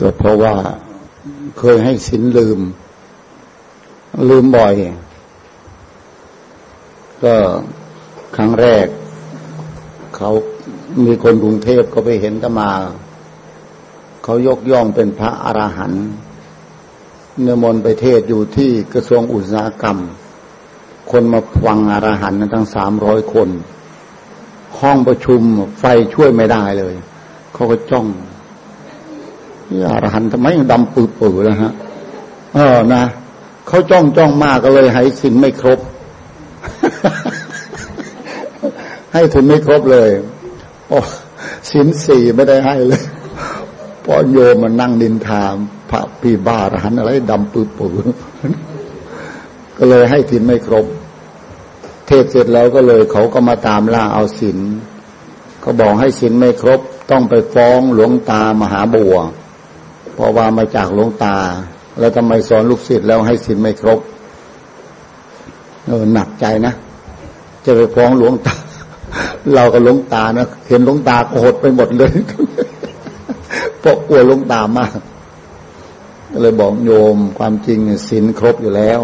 ก็เพราะว่าเคยให้สินลืม ลืมบ่อย ก็ครั้งแรก เขามีคนกรุงเทพก็ไปเห็นตมา เขายกย่องเป็นพระอรหันต์เนมนไปเทศอยู่ที่กระทรวงอุตสาหกรรม คนมาฟังอรหันต์ทั้งสามร้อยคน ห้องประชุมไฟช่วยไม่ได้เลย เขาก็จ้อง อรหันต์ทำไมดำปื้อๆแล้วฮะเออนะเขาจ้องจ้องมากก็เลยให้สินไม่ครบ ให้ทุนไม่ครบเลยโอ้สินสี่ไม่ได้ให้เลยพอโยมมันนั่งดินทามพระพี่บ้าอรหันอะไรดำปื้อๆก็เลยให้สินไม่ครบ เทศเสร็จแล้วก็เลยเขาก็มาตามล่าเอาสินเขาบอกให้สินไม่ครบ ต้องไปฟ้องหลวงตามหาบัว ราะว่ามาจากหลวงตา แล้วทำไมสอนลูกศิษย์แล้วให้สินไม่ครบเออหนักใจนะ จะไปฟ้องหลวงตา เรากับหลวงตานะเห็นหลวงตาโกรธไปหมดเลยเพราะกลัวหลวงตามากก็เลยบอกโยมความจริงสินครบอยู่แล้ว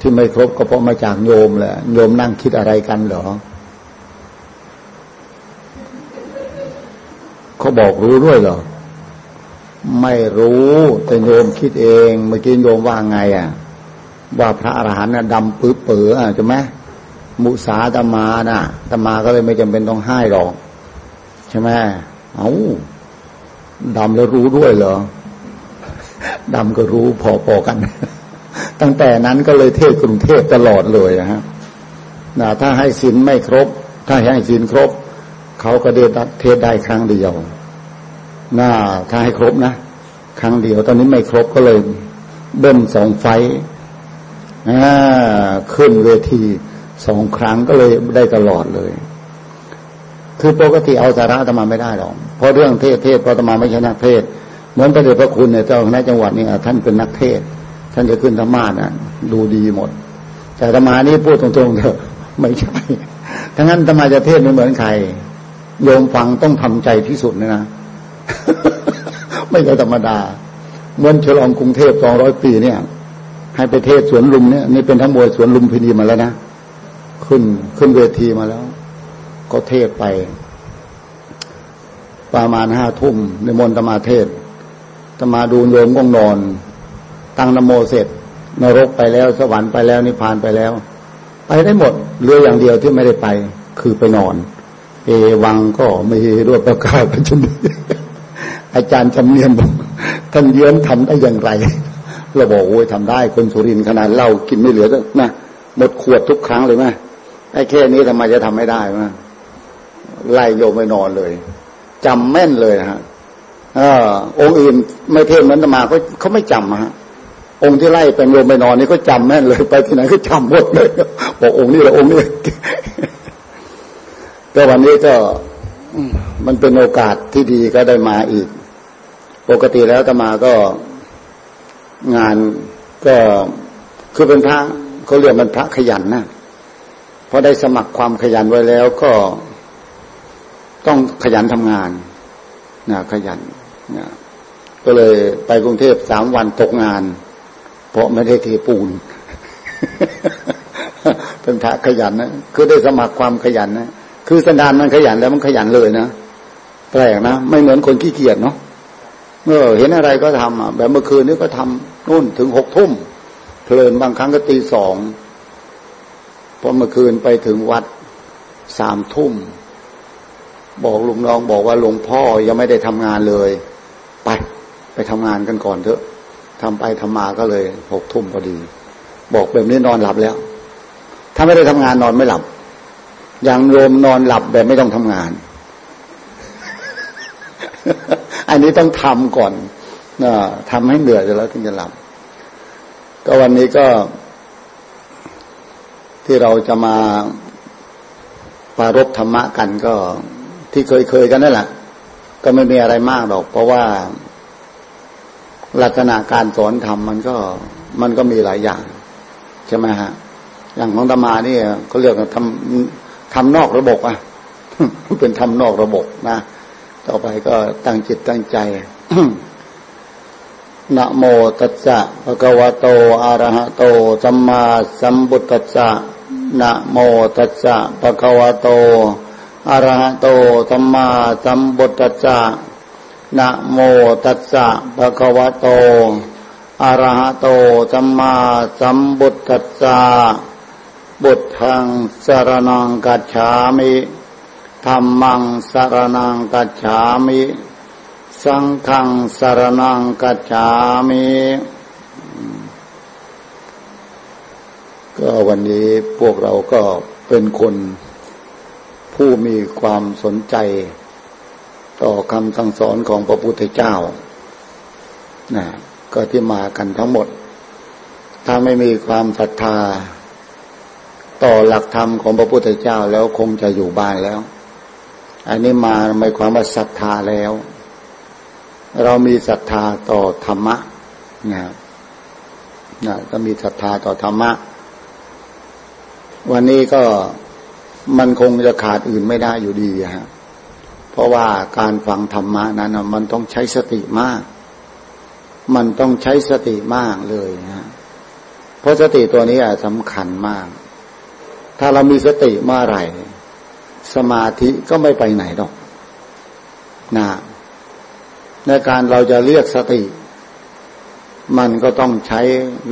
ที่ไม่ครบก็เพราะมาจากโยมแหละโยมนั่งคิดอะไรกันเหรอเขาบอกรู้ด้วยเหรอ ไม่รู้แต่โยมคิดเอง เมื่อกี้โยมว่าไงอะ ว่าพระอรหันต์น่ะดำปื้อเปือใช่ไหมมุสาตมาน่ะตมาก็เลยไม่จำเป็นต้องให้หรอก ใช่ไหมเอาดำแล้วรู้ด้วยเหรอดำก็รู้พอๆกัน ตั้งแต่นั้นก็เลยเทศกรุงเทพตลอดเลยนะฮะนะถ้าให้สินไม่ครบ ถ้าให้สินครบ เขาก็เดเทศได้ครั้งเดียว น่าถ้าให้ครบนะ ครั้งเดียว ตอนนี้ไม่ครบก็เลย เบิ้ลสองไฟขึ้นเวทีสองครั้งก็เลยได้ตลอดเลย คือปกติเอาสาระธรรมาไม่ได้หรอก เพราะเรื่องเทศเทศพราะธรรมาไม่ใช่นักเทศ เหมือนพระเดชพระคุณเนี่ยเจ้าคณะจังหวัดนี่ท่านเป็นนักเทศ ท่านจะขึ้นธรรมานะดูดีหมด แต่ธรรมานี่พูดตรงๆเถอะไม่ใช่ทั้งนั้นธรรมาจะเทศไม่เหมือนใครโยมฟังต้องทำใจที่สุดนะนะ ไม่ใช่ธรรมดาเมือนฉลองกรุงเทพสองร้อยปีเนี่ย ให้ไปเทศสวนลุมเนี่ยนี่เป็นทั้งมวยสวนลุมพินีมาแล้วนะขึ้นขึ้นเวทีมาแล้ว ก็เทศไป ประมาณห้าทุ่มในมนตมาเทศตมาดูโยมง่วงนอน ตั้งนโมเสร็จ นรกไปแล้วสวรรค์ไปแล้วนิพพานไปแล้ว ไปได้หมดเหลืออย่างเดียวที่ไม่ได้ไป คือไปนอน เอวังก็ไม่รวดประกาศปัจจุบัน อาจารย์จำเนียนบอกท่านเยือนทำได้อย่างไร เราบอกโอ้ยทำได้คนสุรินขนาดเหล้ากินไม่เหลือนะหมดขวดทุกครั้งเลยไหมไอ้แค่นี้ทำไมจะทำไม่ได้มไล่โยมไปนอนเลยจำแม่นเลยฮะอองค์อื่นไม่เทศเหมือนมาเขาเขาไม่จำฮะองค์ที่ไล่เป็นโยมไปนอนนี่ก็จำแม่นเลยไปที่ไหนก็จำหมดเลยบอกองค์นี้แหละองค์นี้ก็วันนี้ก็มันเป็นโอกาสที่ดีก็ได้มาอีก ปกติแล้วตมาก็งานก็คือเป็นพระเขาเรียกมันพระขยันนะพอได้สมัครความขยันไว้แล้วก็ต้องขยันทำงานนะขยันนะก็เลยไปกรุงเทพสามวันตกงาน เพราะไม่ได้เทปูน เป็นพระขยันนะคือได้สมัครความขยันนะคือสันดานมันขยันแล้วมันขยันเลยนะแปลกนะไม่เหมือนคนขี้เกียจเนาะ เออเห็นอะไรก็ทำอะแบบเมื่อคืนนี้ก็ทำนู่นถึงหกทุ่มเพลินบางครั้งก็ตีสองพอเมื่อคืนไปถึงวัดสามทุ่ม บอกลุงน้องบอกว่าหลวงพ่อยังไม่ได้ทำงานเลย ไปไปทำงานกันก่อนเถอะทำไปทำมาก็เลยหกทุ่มพอดี บอกแบบนี้นอนหลับแล้ว ถ้าไม่ได้ทำงานนอนไม่หลับ อย่างโยมนอนหลับแบบไม่ต้องทำงาน อันนี้ต้องทำก่อนนะทำให้เหนื่อยแล้วถึงจะหลับ ก็วันนี้ก็ ที่เราจะมาปารบธรรมะกันก็ที่เคยเคยกันนั่นแหละก็ไม่มีอะไรมากหรอก เพราะว่าลักษณะการสอนธรรมมันก็ มันก็มีหลายอย่างใช่ไหมฮะ อย่างของธรรมานี่เขาเรียกทำทำนอกระบบอะเป็นทำนอกระบบนะ ต่อไปก็ตั้งจิตตั้งใจนะโมตัสสะภะคะวะโตอะระหะโตสัมมาสัมพุทธัสสะนะโมตัสสะภะคะวะโตอะระหะโตสัมมาสัมพุทธัสสะนะโมตัสสะภะคะวะโตอะระหะโตสัมมาสัมพุทธัสสะบุตทังสรนังกัจฉามิ ธรรมังสารนังกัจฉามิ สังฆังสารนังกัจฉามิ ก็วันนี้พวกเราก็เป็นคนผู้มีความสนใจ ต่อคำสั่งสอนของพระพุทธเจ้านะก็ที่มากันทั้งหมด ถ้าไม่มีความศรัทธา ต่อหลักธรรมของพระพุทธเจ้าแล้วคงจะอยู่บ้านแล้ว อันนี้มาไม่ความว่าศรัทธาแล้ว เรามีศรัทธาต่อธรรมะนะนะก็มีศรัทธาต่อธรรมะ วันนี้ก็มันคงจะขาดอื่นไม่ได้อยู่ดีฮะเพราะว่าการฟังธรรมะนั้นมันต้องใช้สติมาก มันต้องใช้สติมากเลยฮะเพราะสติตัวนี้สำคัญมาก ถ้าเรามีสติเมื่อไหร่ สมาธิก็ไม่ไปไหนหรอกนะในการเราจะเรียกสติ มันก็ต้องใช้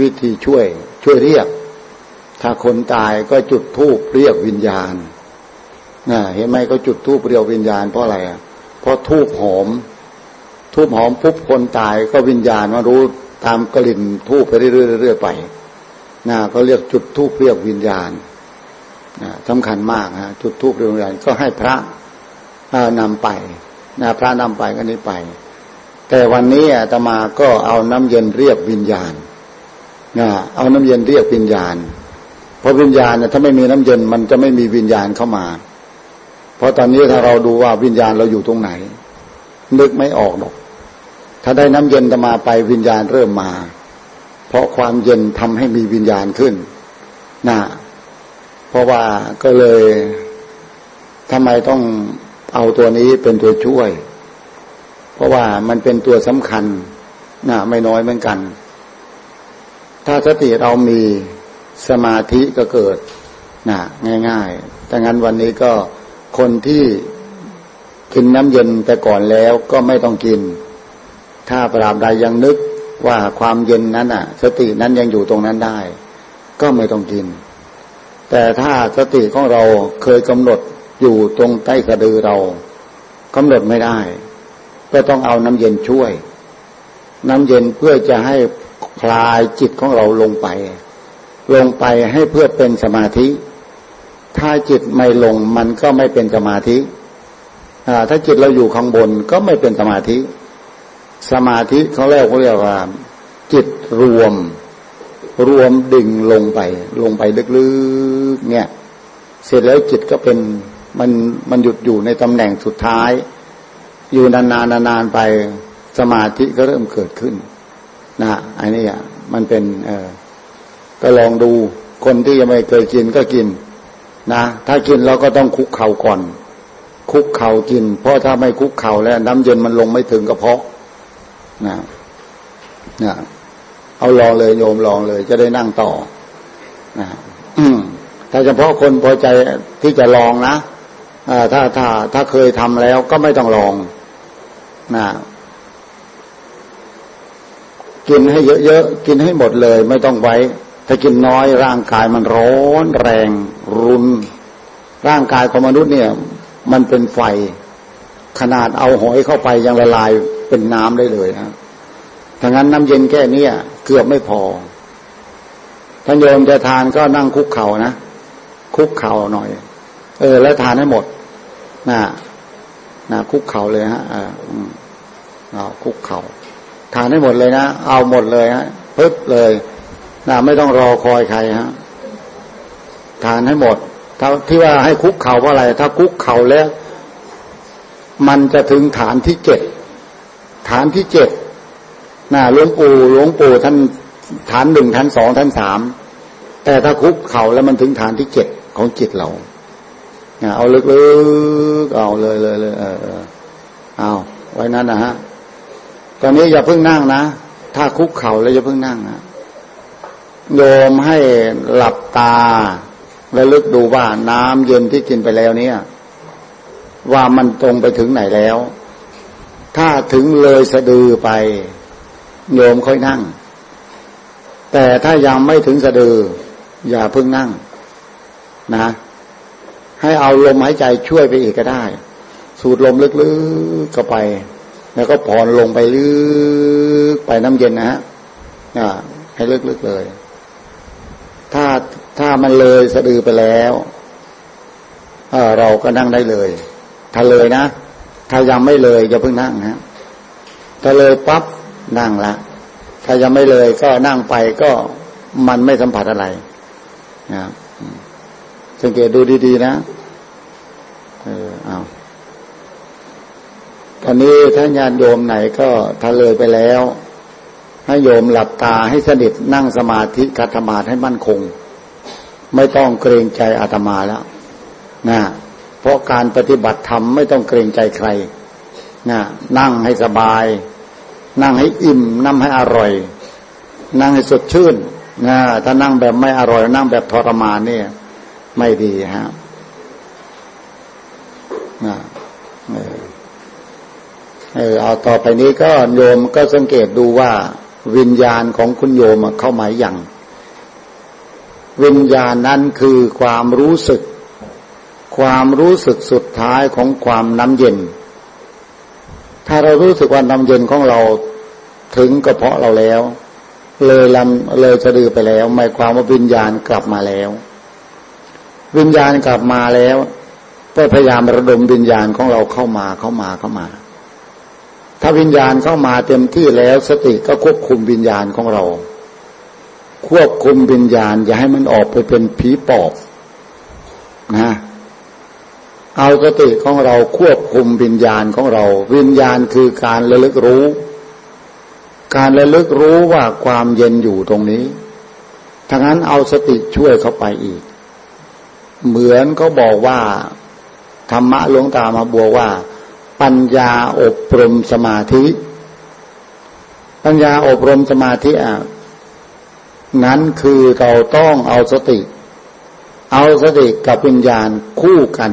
วิธีช่วย ช่วยเรียก ถ้าคนตายก็จุดธูปเรียกวิญญาณนะเห็นไหมก็จุดธูปเรียกวิญญาณเพราะอะไรอะเพราะธูปหอมธูปหอมปุ๊บคนตายก็วิญญาณมารู้ตามกลิ่นธูปไปเรื่อยๆไปนะก็เรียกจุดธูปเรียกวิญญาณ สำคัญมากฮะจุดธูปเรียกวิญญาณก็ให้พระนำไปนะพระนำไปก็นี้ไป แต่วันนี้อาตมาก็เอาน้ำเย็นเรียกวิญญาณนะเอาน้ำเย็นเรียกวิญญาณ เพราะวิญญาณเนี่ยถ้าไม่มีน้ำเย็นมันจะไม่มีวิญญาณเข้ามา เพราะตอนนี้ถ้าเราดูว่าวิญญาณเราอยู่ตรงไหน นึกไม่ออกหรอก ถ้าได้น้ำเย็นจะมาไปวิญญาณเริ่มมา เพราะความเย็นทำให้มีวิญญาณขึ้นนะ ราะว่าก็เลยทำไมต้องเอาตัวนี้เป็นตัวช่วย เพราะว่ามันเป็นตัวสำคัญนะไม่น้อยเหมือนกัน ถ้าสติเรามีสมาธิก็เกิดนะง่ายๆดังนั้นวันนี้ก็คนที่กินน้ำเย็นแต่ก่อนแล้วก็ไม่ต้องกิน ถ้าปราบใดยังนึกว่าความเย็นนั้นอะ สตินั้นยังอยู่ตรงนั้นได้ ก็ไม่ต้องกิน แต่ถ้าสติของเราเคยกำหนดอยู่ตรงใต้สะดือเรากำหนดไม่ได้ ก็ต้องเอาน้ำเย็นช่วย น้ำเย็นเพื่อจะให้คลายจิตของเราลงไป ลงไปให้เพื่อเป็นสมาธิ ถ้าจิตไม่ลงมันก็ไม่เป็นสมาธิถ้าจิตเราอยู่ข้างบนก็ไม่เป็นสมาธิ สมาธิเขาเรียกเขาเรียกว่า จิตรวม รวมดึงลงไป ลงไปลึก เนี่ย เสร็จแล้วจิตก็เป็นมันมันหยุดอยู่ในตำแหน่งสุดท้าย อยู่นานๆนานๆไปสมาธิก็เริ่มเกิดขึ้นนะอันนี้อะมันเป็นเออก็ลองดูคนที่ยังไม่เคยกินก็กินนะถ้ากินเราก็ต้องคุกเข่าก่อน คุกเข่ากิน เพราะถ้าไม่คุกเข่าแล้ว น้ำเย็นมันลงไม่ถึงกระเพาะนะนะเอาลองเลยโยมลองเลย จะได้นั่งต่อนะ ถ้าเฉพาะคนพอใจที่จะลองนะถ้าถ้าถ้าเคยทำแล้วก็ไม่ต้องลองนะกินให้เยอะๆ กินให้หมดเลย ไม่ต้องไว้ ถ้ากินน้อยร่างกายมันร้อนแรง รุน ร่างกายของมนุษย์เนี่ย มันเป็นไฟ ขนาดเอาหอยเข้าไปยังละลายเป็นน้ำได้เลยฮะถ้างั้นน้ำเย็นแค่นี้เกือบไม่พอท่านโยมจะทานก็นั่งคุกเข่านะ คุกเข่าหน่อย เออ แล้วทานให้หมดน่ะน่ะคุกเข่าเลยฮะอ่าเอาคุกเข่าทานให้หมดเลยนะเอาหมดเลยฮะปึ๊บเลยน่ะไม่ต้องรอคอยใครฮะทานให้หมดถ้าที่ว่าให้คุกเข่าเพราะอะไร ถ้าคุกเข่าแล้ว มันจะถึงฐานที่เจ็ดฐานที่เจ็ดน่ะหลวงปู่หลวงปู่ท่านฐานหนึ่งฐานสองฐานสามแต่ถ้าคุกเข่าแล้วมันถึงฐานที่เจ็ด ของจิตเราเอาลึกๆเอาเลยเลยเลยเออเอาไว้นั้นนะฮะตอนนี้อย่าเพิ่งนั่งนะถ้าคุกเข่าแล้วจะเพิ่งนั่งนะโยมให้หลับตาแล้วลึกดูว่าน้ำเย็นที่กินไปแล้วเนี่ย ว่ามันตรงไปถึงไหนแล้ว ถ้าถึงเลยสะดือไป โยมค่อยนั่ง แต่ถ้ายังไม่ถึงสะดือ อย่าเพิ่งนั่ง นะ ให้เอาลมหายใจช่วยไปอีกก็ได้ สูดลมลึกๆเข้าไป แล้วก็ผ่อนลงไปลึกไปน้ำเย็นนะฮะให้ลึกๆเลย ถ้าถ้ามันเลยสะดือไปแล้วเเราก็นั่งได้เลย ถ้าเลยนะ ถ้ายังไม่เลยอย่าเพิ่งนั่งนะถ้าเลยปั๊บนั่งละ ถ้ายังไม่เลยก็นั่งไปก็มันไม่สัมผัสอะไรนะ สังเกตดูดีๆนะ เออเอาตอนนี้ถ้าญาติโยมไหนก็ถ้าเลยไปแล้ว ให้โยมหลับตาให้สนิทนั่งสมาธิคัตมาให้มั่นคง ไม่ต้องเกรงใจอาตมาแล้วนะเพราะการปฏิบัติธรรมไม่ต้องเกรงใจใครนะนั่งให้สบาย นั่งให้อิ่ม นั่งให้อร่อย นั่งให้สดชื่นนะถ้านั่งแบบไม่อร่อย นั่งแบบทรมานเนี่ย ไม่ดีฮะนะเออเออเอาต่อไปนี้ก็โยมก็สังเกตดูว่า วิญญาณของคุณโยมเข้ามาอย่างวิญญาณนั้นคือความรู้สึก ความรู้สึกสุดท้ายของความน้ำเย็น ถ้าเรารู้สึกว่าน้ำเย็นของเราถึงกระเพาะเราแล้ว เลยลำเลยสะดือไปแล้วหมายความว่าวิญญาณกลับมาแล้ว วิญญาณกลับมาแล้วก็พยายามระดมวิญญาณของเราเข้ามาเข้ามาเข้ามา ถ้าวิญญาณเข้ามาเต็มที่แล้วสติก็ควบคุมวิญญาณของเรา ควบคุมวิญญาณ อย่าให้มันออกไปเป็นผีปอบนะเอาสติของเราควบคุมวิญญาณของเรา วิญญาณคือการระลึกรู้ การระลึกรู้ว่าความเย็นอยู่ตรงนี้ทั้งนั้นเอาสติช่วยเข้าไปอีก เหมือนเขาบอกว่า ธรรมะหลวงตามาบัวว่า ปัญญาอบรมสมาธิ ปัญญาอบรมสมาธิอะนั้นคือเราต้องเอาสติ เอาสติกับวิญญาณคู่กัน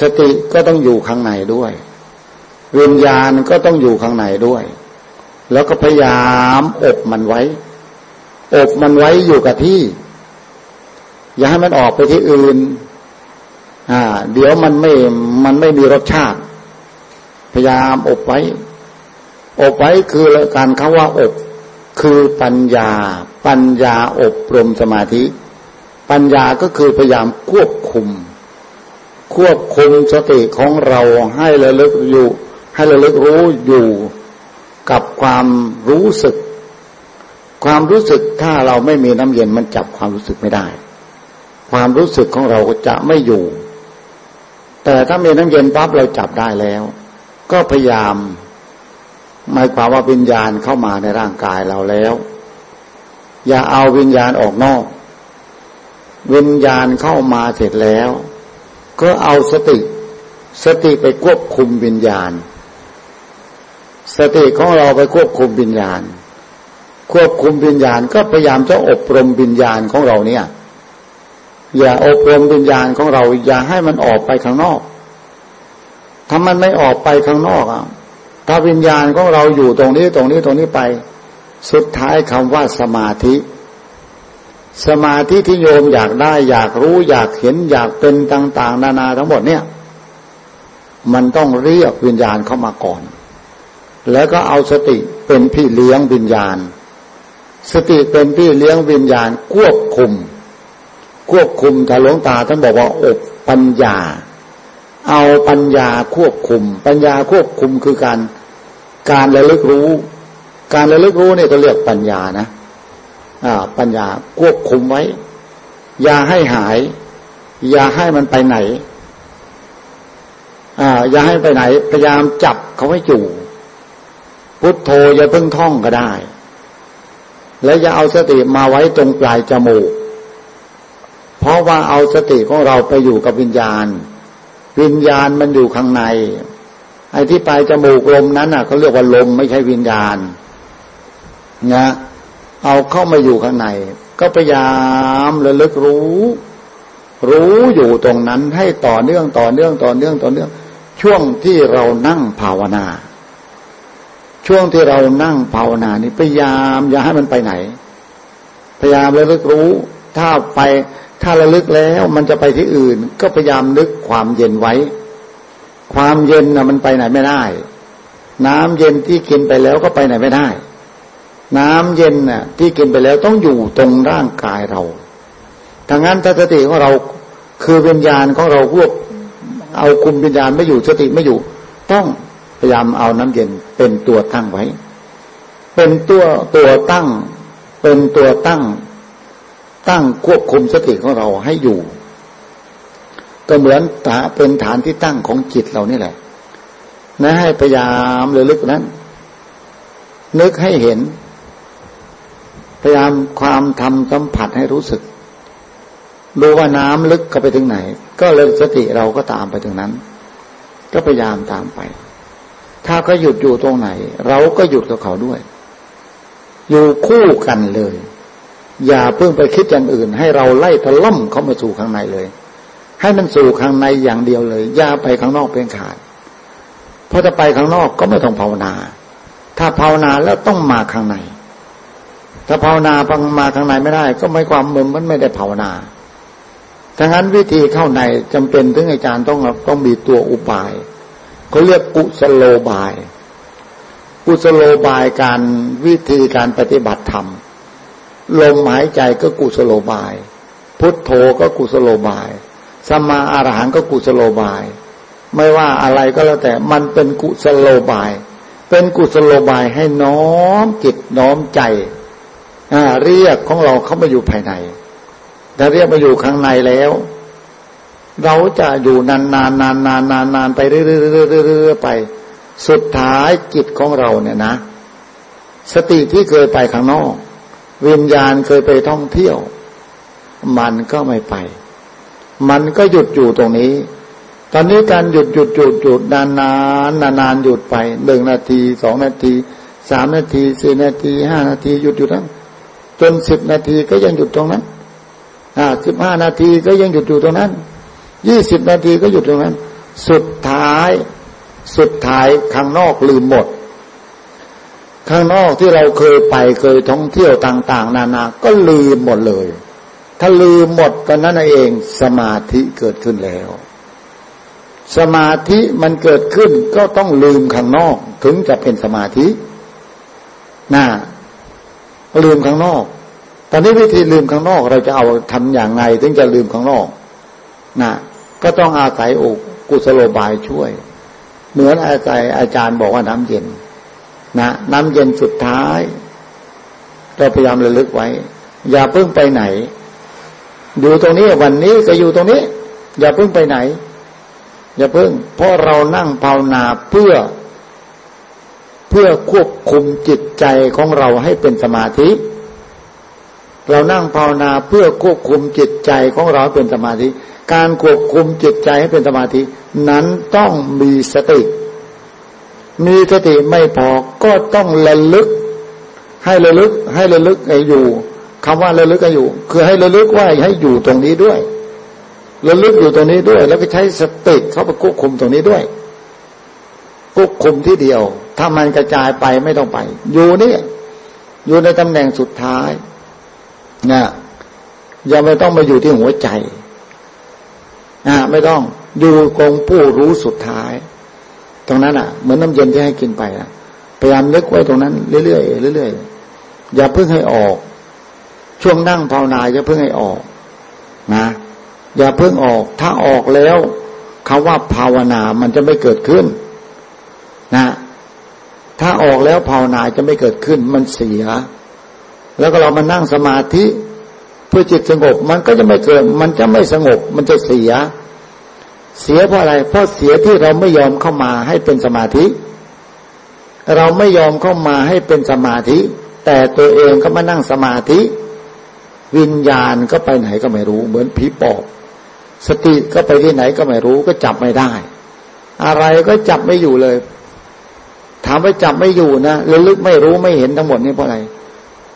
สติก็ต้องอยู่ข้างในด้วย วิญญาณก็ต้องอยู่ข้างในด้วย แล้วก็พยายามอบมันไว้ อบมันไว้อยู่กับที่ อย่าให้มันออกไปที่อื่น อ่า เดี๋ยวมันไม่มันไม่มีรสชาติ พยายามอบไว้ อบไว้คือการคำว่าอบ คือปัญญา ปัญญาอบรมสมาธิ ปัญญาก็คือพยายามควบคุม ควบคุมสติของเราให้ระลึกอยู่ ให้ระลึกรู้อยู่กับความรู้สึก ความรู้สึกถ้าเราไม่มีน้ำเย็นมันจับความรู้สึกไม่ได้ ความรู้สึกของเราจะไม่อยู่ แต่ถ้ามีน้ำเย็นปั๊บเราจับได้แล้ว ก็พยายามหมายความว่าวิญญาณเข้ามาในร่างกายเราแล้ว อย่าเอาวิญญาณออกนอก วิญญาณเข้ามาเสร็จแล้ว ก็เอาสติ สติไปควบคุมวิญญาณ สติของเราไปควบคุมวิญญาณ ควบคุมวิญญาณก็พยายามจะอบรมวิญญาณของเราเนี่ย อย่าอบรมวิญญาณของเรา อย่าให้มันออกไปข้างนอก ถ้ามันไม่ออกไปข้างนอกอะถ้าวิญญาณของเราอยู่ตรงนี้ตรงนี้ตรงนี้ไป สุดท้ายคำว่าสมาธิ สมาธิที่โยมอยากได้ อยากรู้อยากเห็นอยากเป็นต่าง ๆ นานาทั้งหมดเนี่ย มันต้องเรียกวิญญาณเข้ามาก่อน แล้วก็เอาสติเป็นพี่เลี้ยงวิญญาณ สติเป็นพี่เลี้ยงวิญญาณควบคุม ควบคุมถ้าหลวงตาท่านบอกว่าอบปัญญา เอาปัญญาควบคุม ปัญญาควบคุมคือการการระลึกรู้ การระลึกรู้เนี่ยก็เรียกปัญญานะอ่าปัญญาควบคุมไว้ อย่าให้หาย อย่าให้มันไปไหนอ่าอย่าให้ไปไหน พยายามจับเขาให้อยู่พุทโธอย่าเพิ่งท่องก็ได้ และอย่าเอาสติมาไว้ตรงปลายจมูก ราะว่าเอาสติของเราไปอยู่กับวิญญาณ วิญญาณมันอยู่ข้างใน ไอ้ที่ปลายจมูกลมนั้นอะเขาเรียกว่าลมไม่ใช่วิญญาณนะเอาเข้ามาอยู่ข้างใน ก็พยายามระลึกรู้ รู้อยู่ตรงนั้นให้ต่อเนื่องต่อเนื่องต่อเนื่องต่อเนื่อง ช่วงที่เรานั่งภาวนา ช่วงที่เรานั่งภาวนานี่พยายามอย่าให้มันไปไหน พยายามระลึกรู้ ถ้าไป ถ้าระลึกแล้วมันจะไปที่อื่น ก็พยายามนึกความเย็นไว้ ความเย็นนะมันไปไหนไม่ได้ น้ำเย็นที่กินไปแล้วก็ไปไหนไม่ได้ น้ำเย็นน่ะ ที่กินไปแล้วต้องอยู่ตรงร่างกายเราถ้างั้นถ้าสติของเราคือวิญญาณของเราพวกเอาคุมวิญญาณไม่อยู่สติไม่อยู่ ต้องพยายามเอาน้ำเย็นเป็นตัวตั้งไว้ เป็นตัวตัวตั้ง เป็นตัวตั้ง ตั้งควบคุมสติของเราให้อยู่ ก็เหมือนตาเป็นฐานที่ตั้งของจิตเรานี่แหละ นะให้พยายามเลยลึกนั้น นึกให้เห็น พยายามความทำสัมผัสให้รู้สึก ดูว่าน้ำลึกก็ไปถึงไหน ก็เลยสติเราก็ตามไปถึงนั้น ก็พยายามตามไป ถ้าเขาหยุดอยู่ตรงไหน เราก็หยุดกับเขาด้วย อยู่คู่กันเลย อย่าเพิ่งไปคิดอย่างอื่น ให้เราไล่ทะล่มเข้ามาสู่ข้างในเลย ให้มันสู่ข้างในอย่างเดียวเลย อย่าไปข้างนอกเป็นขาดเพราะจะไปข้างนอกก็ไม่ต้องภาวนา ถ้าภาวนาแล้วต้องมาข้างใน ถ้าภาวนาพังมาทางในไม่ได้ ก็ไม่ความมือมันไม่ได้ภาวนาดังนั้นวิธีเข้าในจำเป็นถึงอาจารย์ต้องต้องมีตัวอุบายเขาเรียกกุสโลบาย กุสโลบายการวิธีการปฏิบัติธรรม ลมหายใจก็กุสโลบาย พุทโธก็กุสโลบายสัมมาอะระหังก็กุสโลบาย ไม่ว่าอะไรก็แล้วแต่มันเป็นกุสโลบาย เป็นกุสโลบายให้น้อมจิตน้อมใจเรียกของเราเข้ามาอยู่ภายในถ้าเรียกมาอยู่ข้างในแล้ว เราจะอยู่นานๆนานๆนานๆนานไปเรื่อยๆไป สุดท้ายจิตของเราเนี่ยนะ สติที่เคยไปข้างนอก วิญญาณเคยไปท่องเที่ยว มันก็ไม่ไป มันก็หยุดอยู่ตรงนี้ ตอนนี้การหยุดหยุดหยุดหยุดนานนานนานนานหยุดไปหนึ่งนาทีสองนาทีสามนาทีสี่นาทีห้านาทีหยุดอยู่ทั้งจนสิบนาทีก็ยังหยุดตรงนั้นอ่าสิบห้านาทีก็ยังหยุดอยู่ตรงนั้นยี่สิบนาทีก็หยุดตรงนั้น สุดท้าย สุดท้ายข้างนอกลืมหมด ข้างนอกที่เราเคยไปเคยท่องเที่ยวต่าง ๆ นานา ก็ลืมหมดเลย ถ้าลืมหมดตอนนั้นเองสมาธิเกิดขึ้นแล้ว สมาธิมันเกิดขึ้นก็ต้องลืมข้างนอกถึงจะเป็นสมาธิน่าลืมข้างนอก ตอนนี้วิธีลืมข้างนอกเราจะเอาทำอย่างไง ถึงจะลืมข้างนอกนะก็ต้องอาศัยอกกุศโลบายช่วย เหมือนอาศัยอาจารย์บอกว่าน้ำเย็น นะน้ำเย็นสุดท้าย เราพยายามระลึกไว้ อย่าเพิ่งไปไหน อยู่ตรงนี้วันนี้ก็อยู่ตรงนี้ อย่าเพิ่งไปไหน อย่าเพิ่ง เพราะเรานั่งภาวนาเพื่อ เพื่อควบคุมจิตใจของเราให้เป็นสมาธิ เรานั่งภาวนาเพื่อควบคุมจิตใจของเราเป็นสมาธิ การควบคุมจิตใจให้เป็นสมาธิ นั้นต้องมีสติ มีสติไม่พอก็ต้องระลึก ให้ระลึก ให้ระลึกให้อยู่คำว่าระลึกให้อยู่ คือให้ระลึกว่าให้อยู่ตรงนี้ด้วยระลึกอยู่ตรงนี้ด้วย แล้วก็ใช้สติเข้าไปควบคุมตรงนี้ด้วยควบคุมที่เดียว ถ้ามันกระจายไปไม่ต้องไป อยู่นี่อยู่ในตำแหน่งสุดท้ายนะยังไม่ต้องมาอยู่ที่หัวใจนะไม่ต้องอยู่กงผู้รู้สุดท้าย ตรงนั้นอะเหมือนน้ำเย็นที่ให้กินไปอะพยายามนึกไว้ตรงนั้นเรื่อยๆเรื่อยๆอย่าเพิ่งให้ออก ช่วงนั่งภาวนาอย่าเพิ่งให้ออกนะอย่าเพิ่งออก ถ้าออกแล้วคาว่าภาวนามันจะไม่เกิดขึ้น นะ ถ้าออกแล้วภาวนาจะไม่เกิดขึ้น มันเสีย แล้วก็เรามานั่งสมาธิ เพื่อจิตสงบ มันก็จะไม่เกิด มันจะไม่สงบ มันจะเสีย เสียเพราะอะไร เพราะเสียที่เราไม่ยอมเข้ามาให้เป็นสมาธิ เราไม่ยอมเข้ามาให้เป็นสมาธิ แต่ตัวเองก็มานั่งสมาธิ วิญญาณก็ไปไหนก็ไม่รู้ เหมือนผีปอบ สติก็ไปที่ไหนก็ไม่รู้ ก็จับไม่ได้ อะไรก็จับไม่อยู่เลย ถามว่าจับไม่อยู่นะระลึกไม่รู้ไม่เห็นทั้งหมดนี่เพราะอะไร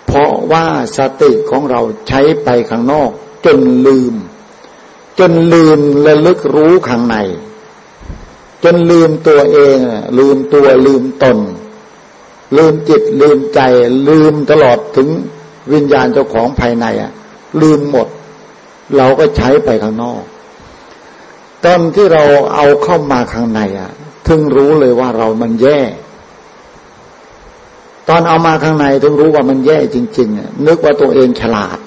เพราะว่าสติของเราใช้ไปข้างนอก จนลืม จนลืมระลึกรู้ข้างใน จนลืมตัวเอง ลืมตัวลืมตน ลืมจิตลืมใจ ลืมตลอดถึงวิญญาณเจ้าของภายในอะ ลืมหมด เราก็ใช้ไปข้างนอก ตอนที่เราเอาเข้ามาข้างในอะ ถึงรู้เลยว่าเรามันแย่ ตอนเอามาข้างในถึงรู้ว่ามันแย่จริงๆนึกว่าตัวเองฉลาด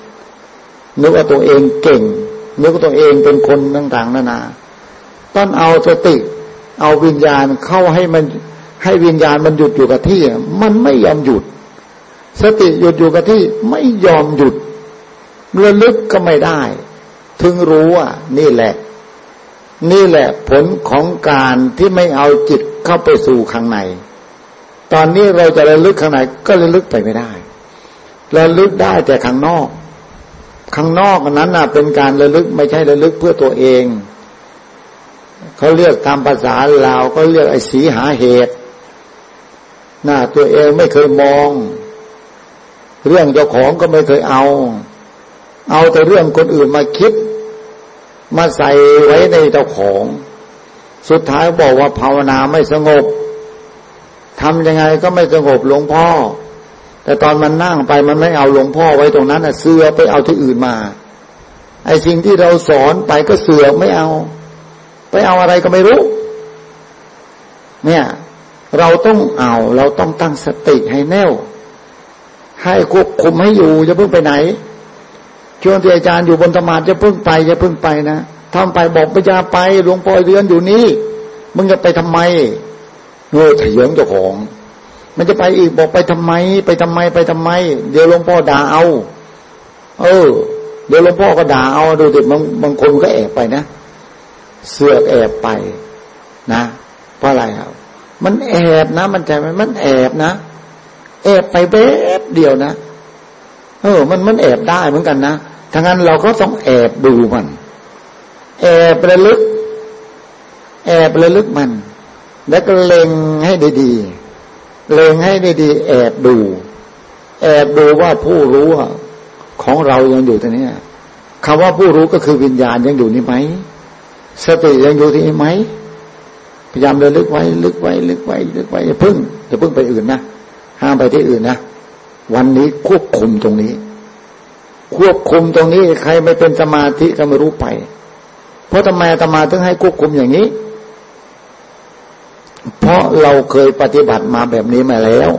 นึกว่าตัวเองเก่ง นึกตัวเองเป็นคนต่างๆนานา ต้อนเอาสติ เอาวิญญาณเข้าให้มันให้วิญญาณมันหยุดอยู่กับที่ มันไม่ยอมหยุด สติหยุดอยู่กับที่ไม่ยอมหยุดระลึกก็ไม่ได้ ถึงรู้ว่า นี่แหละ นี่แหละผลของการที่ไม่เอาจิตเข้าไปสู่ข้างใน ตอนนี้เราจะระลึกข้างในก็ระลึกไปไม่ได้ระลึกได้แต่ข้างนอก ข้างนอกนั้นน่ะ เป็นการระลึกไม่ใช่ระลึกเพื่อตัวเองเขาเรียกตามภาษาลาวก็เรียกไอ้สีหาเหตุน่าตัวเองไม่เคยมอง เรื่องเจ้าของก็ไม่เคยเอา เอาแต่เรื่องคนอื่นมาคิด มาใส่ไว้ในเจ้าของ สุดท้ายบอกว่าภาวนาไม่สงบทำยังไงก็ไม่สงบหลวงพ่อ แต่ตอนมันนั่งไปมันไม่เอาหลวงพ่อไว้ตรงนั้นอะเสือไปเอาที่อื่นมา ไอ้สิ่งที่เราสอนไปก็เสือไม่เอา ไปเอาอะไรก็ไม่รู้ เนี่ย เราต้องเอา เราต้องตั้งสติให้แน่วให้ควบคุมให้อยู่จะเพิ่งไปไหนช่วงที่อาจารย์อยู่บนธรรมาจะเพิ่งไปจะเพิ่งไปนะทำไปบอกปัญญาไปหลวงพ่อเรือนอยู่นี่มึงจะไปทำไมโง่ถียงเจ้าของ มันจะไปอีกบอกไปทำไม ไปทำไมไปทำไม เดี๋ยวหลวงพ่อด่าเอา เออ เดี๋ยวหลวงพ่อก็ด่าเอาดูดิบางบางคนก็แอบไปนะเสือกแอบไป นะเพราะอะไรครับ มันแอบนะ มันใจมันแอบนะแอบไปเบบเดียวนะเออ มันมันแอบได้เหมือนกันนะทั้งนั้นเราก็ต้องแอบดูมัน แอบระลึก แอบระลึกมัน แล้วก็เล็งให้ดีๆ เลงให้ดีๆแอบดู แอบดูว่าผู้รู้ของเรายังอยู่ตรงนี้คำว่าผู้รู้ก็คือวิญญาณยังอยู่นี่ไหมสติยังอยู่ที่นี่ไหมพยายามเลยลึกไว้ ลึกไว้ ลึกไว้ ลึกไว้อย่าพึ่งอย่าพึ่งไปอื่นนะห้ามไปที่อื่นนะวันนี้ควบคุมตรงนี้ ควบคุมตรงนี้ ใครไม่เป็นสมาธิก็ไม่รู้ไป เพราะทำไมธรรมาถึงให้ควบคุมอย่างนี้ เพราะเราเคยปฏิบัติมาแบบนี้มาแล้ว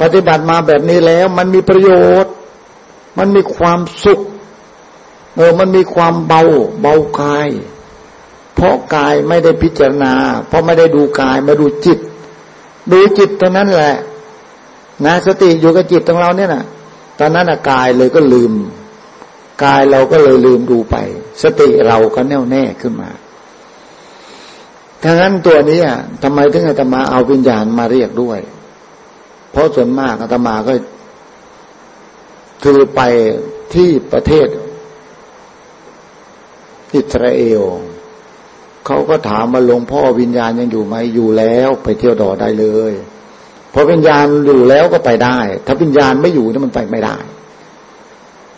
ปฏิบัติมาแบบนี้แล้ว มันมีประโยชน์ มันมีความสุข เออ มันมีความเบา เบากาย เพราะกายไม่ได้พิจารณา เพราะไม่ได้ดูกายมาดูจิต ดูจิตเท่านั้นแหละ นะสติอยู่กับจิตของเราเนี่ยนะตอนนั้นกายเลยก็ลืม กายเราก็เลยลืมดูไป สติเราก็แน่วแน่ขึ้นมา ถ้างั้นตัวนี้อะทำไมถึงอาตมาเอาวิญญาณมาเรียกด้วย เพราะส่วนมากอาตมาก็ คือไปที่ประเทศ อิสราเอลเขาก็ถามมาหลวงพ่อวิญญาณยังอยู่ไหมอยู่แล้วไปเที่ยวดอได้เลยพอวิญญาณอยู่แล้วก็ไปได้ ถ้าวิญญาณไม่อยู่นี่มันไปไม่ได้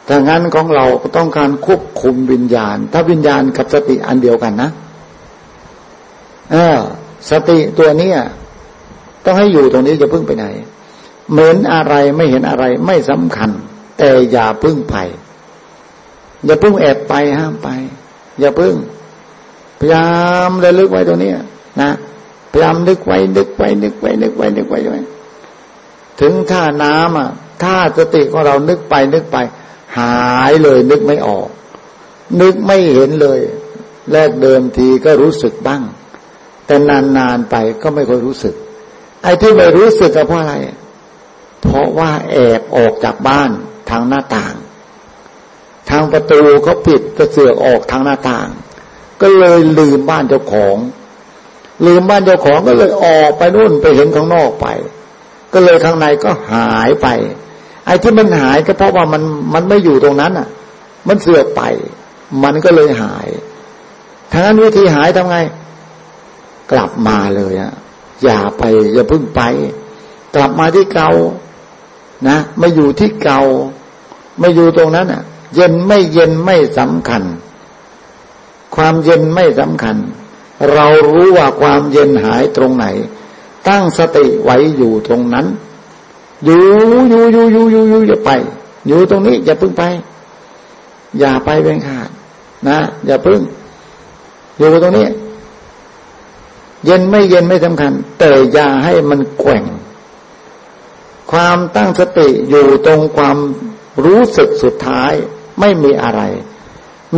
ถ้างั้นของเราก็ต้องการควบคุมวิญญาณ ถ้าวิญญาณกับสติอันเดียวกันนะ อสติตัวนี้ต้องให้อยู่ตรงนี้จะพึ่งไปไหน เหมือนอะไรไม่เห็นอะไรไม่สำคัญ แต่อย่าพึ่งไป อย่าพึ่งแอบไปห้ามไป อย่าพึ่ง พยายามระลึกไว้ตรงนี้นะพยายามนึกไว้นึกไว้นึกไว้นึกไว้นึกไว้ไว้ถึงท่าน้ำอะถ้าสติของเรานึกไปนึกไป หายเลยนึกไม่ออก นึกไม่เห็นเลย แรกเดิมทีก็รู้สึกบ้าง แต่นานๆไปก็ไม่ค่อยรู้สึก ไอ้ที่ไม่รู้สึกก็เพราะอะไร เพราะว่าแอบออกจากบ้านทางหน้าต่าง ทางประตูเขาปิดก็เสือกออกทางหน้าต่าง ก็เลยลืมบ้านเจ้าของ ลืมบ้านเจ้าของก็เลยออกไปนู่นไปเห็นข้างนอกไป ก็เลยข้างในก็หายไป ไอ้ที่มันหายก็เพราะว่ามันมันไม่อยู่ตรงนั้นอะ มันเสือกไป มันก็เลยหายทางนั้นวิธีหายทำไง กลับมาเลยอะอย่าไปอย่าเพึ่งไป กลับมาที่เกานะไม่อยู่ที่เก่าไม่อยู่ตรงนั้นอะเย็นไม่เย็นไม่สำคัญ ความเย็นไม่สำคัญ เรารู้ว่าความเย็นหายตรงไหน ตั้งสติไว้อยู่ตรงนั้น อยู่อยู่อยู่อยู่อยู่อยู่อย่าไป อยู่ตรงนี้ อย่าพึ่งไป อย่าไปเป็นขาดนะ อย่าพึ่ง อยู่ตรงนี้ เย็นไม่เย็นไม่สำคัญ แต่อย่าให้มันแกว่ง ความตั้งสติอยู่ตรงความรู้สึกสุดท้ายไม่มีอะไร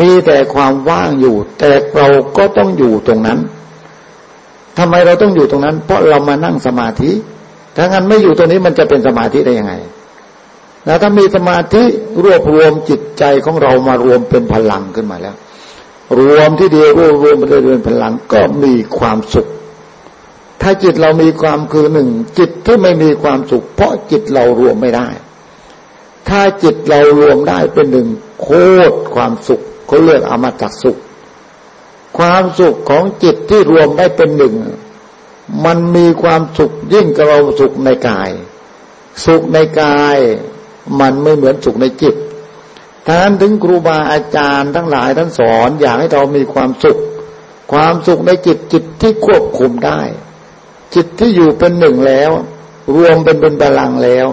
มีแต่ความว่างอยู่ แต่เราก็ต้องอยู่ตรงนั้นทำไมเราต้องอยู่ตรงนั้น เพราะเรามานั่งสมาธิ ถ้างั้นไม่อยู่ตรงนี้มันจะเป็นสมาธิได้ยังไงแล้วถ้ามีสมาธิรวบรวมจิตใจของเรามารวมเป็นพลังขึ้นมาแล้ว รวมที่เดียวรวบรวมเป็นพลังก็มีความสุข ถ้าจิตเรามีความคือหนึ่ง จิตที่ไม่มีความสุข เพราะจิตเรารวมไม่ได้ ถ้าจิตเรารวมได้เป็นหนึ่งโคตรความสุขเขาเรียกอมตะสุข ความสุขของจิตที่รวมได้เป็นหนึ่ง มันมีความสุขยิ่งกว่าเราสุขในกาย สุขในกายมันไม่เหมือนสุขในจิตท่านถึงครูบาอาจารย์ทั้งหลายท่านสอนอยากให้เรามีความสุข ความสุขในจิตจิตที่ควบคุมได้ จิตที่อยู่เป็นหนึ่งแล้ว รวมเป็นเป็นพลังแล้ว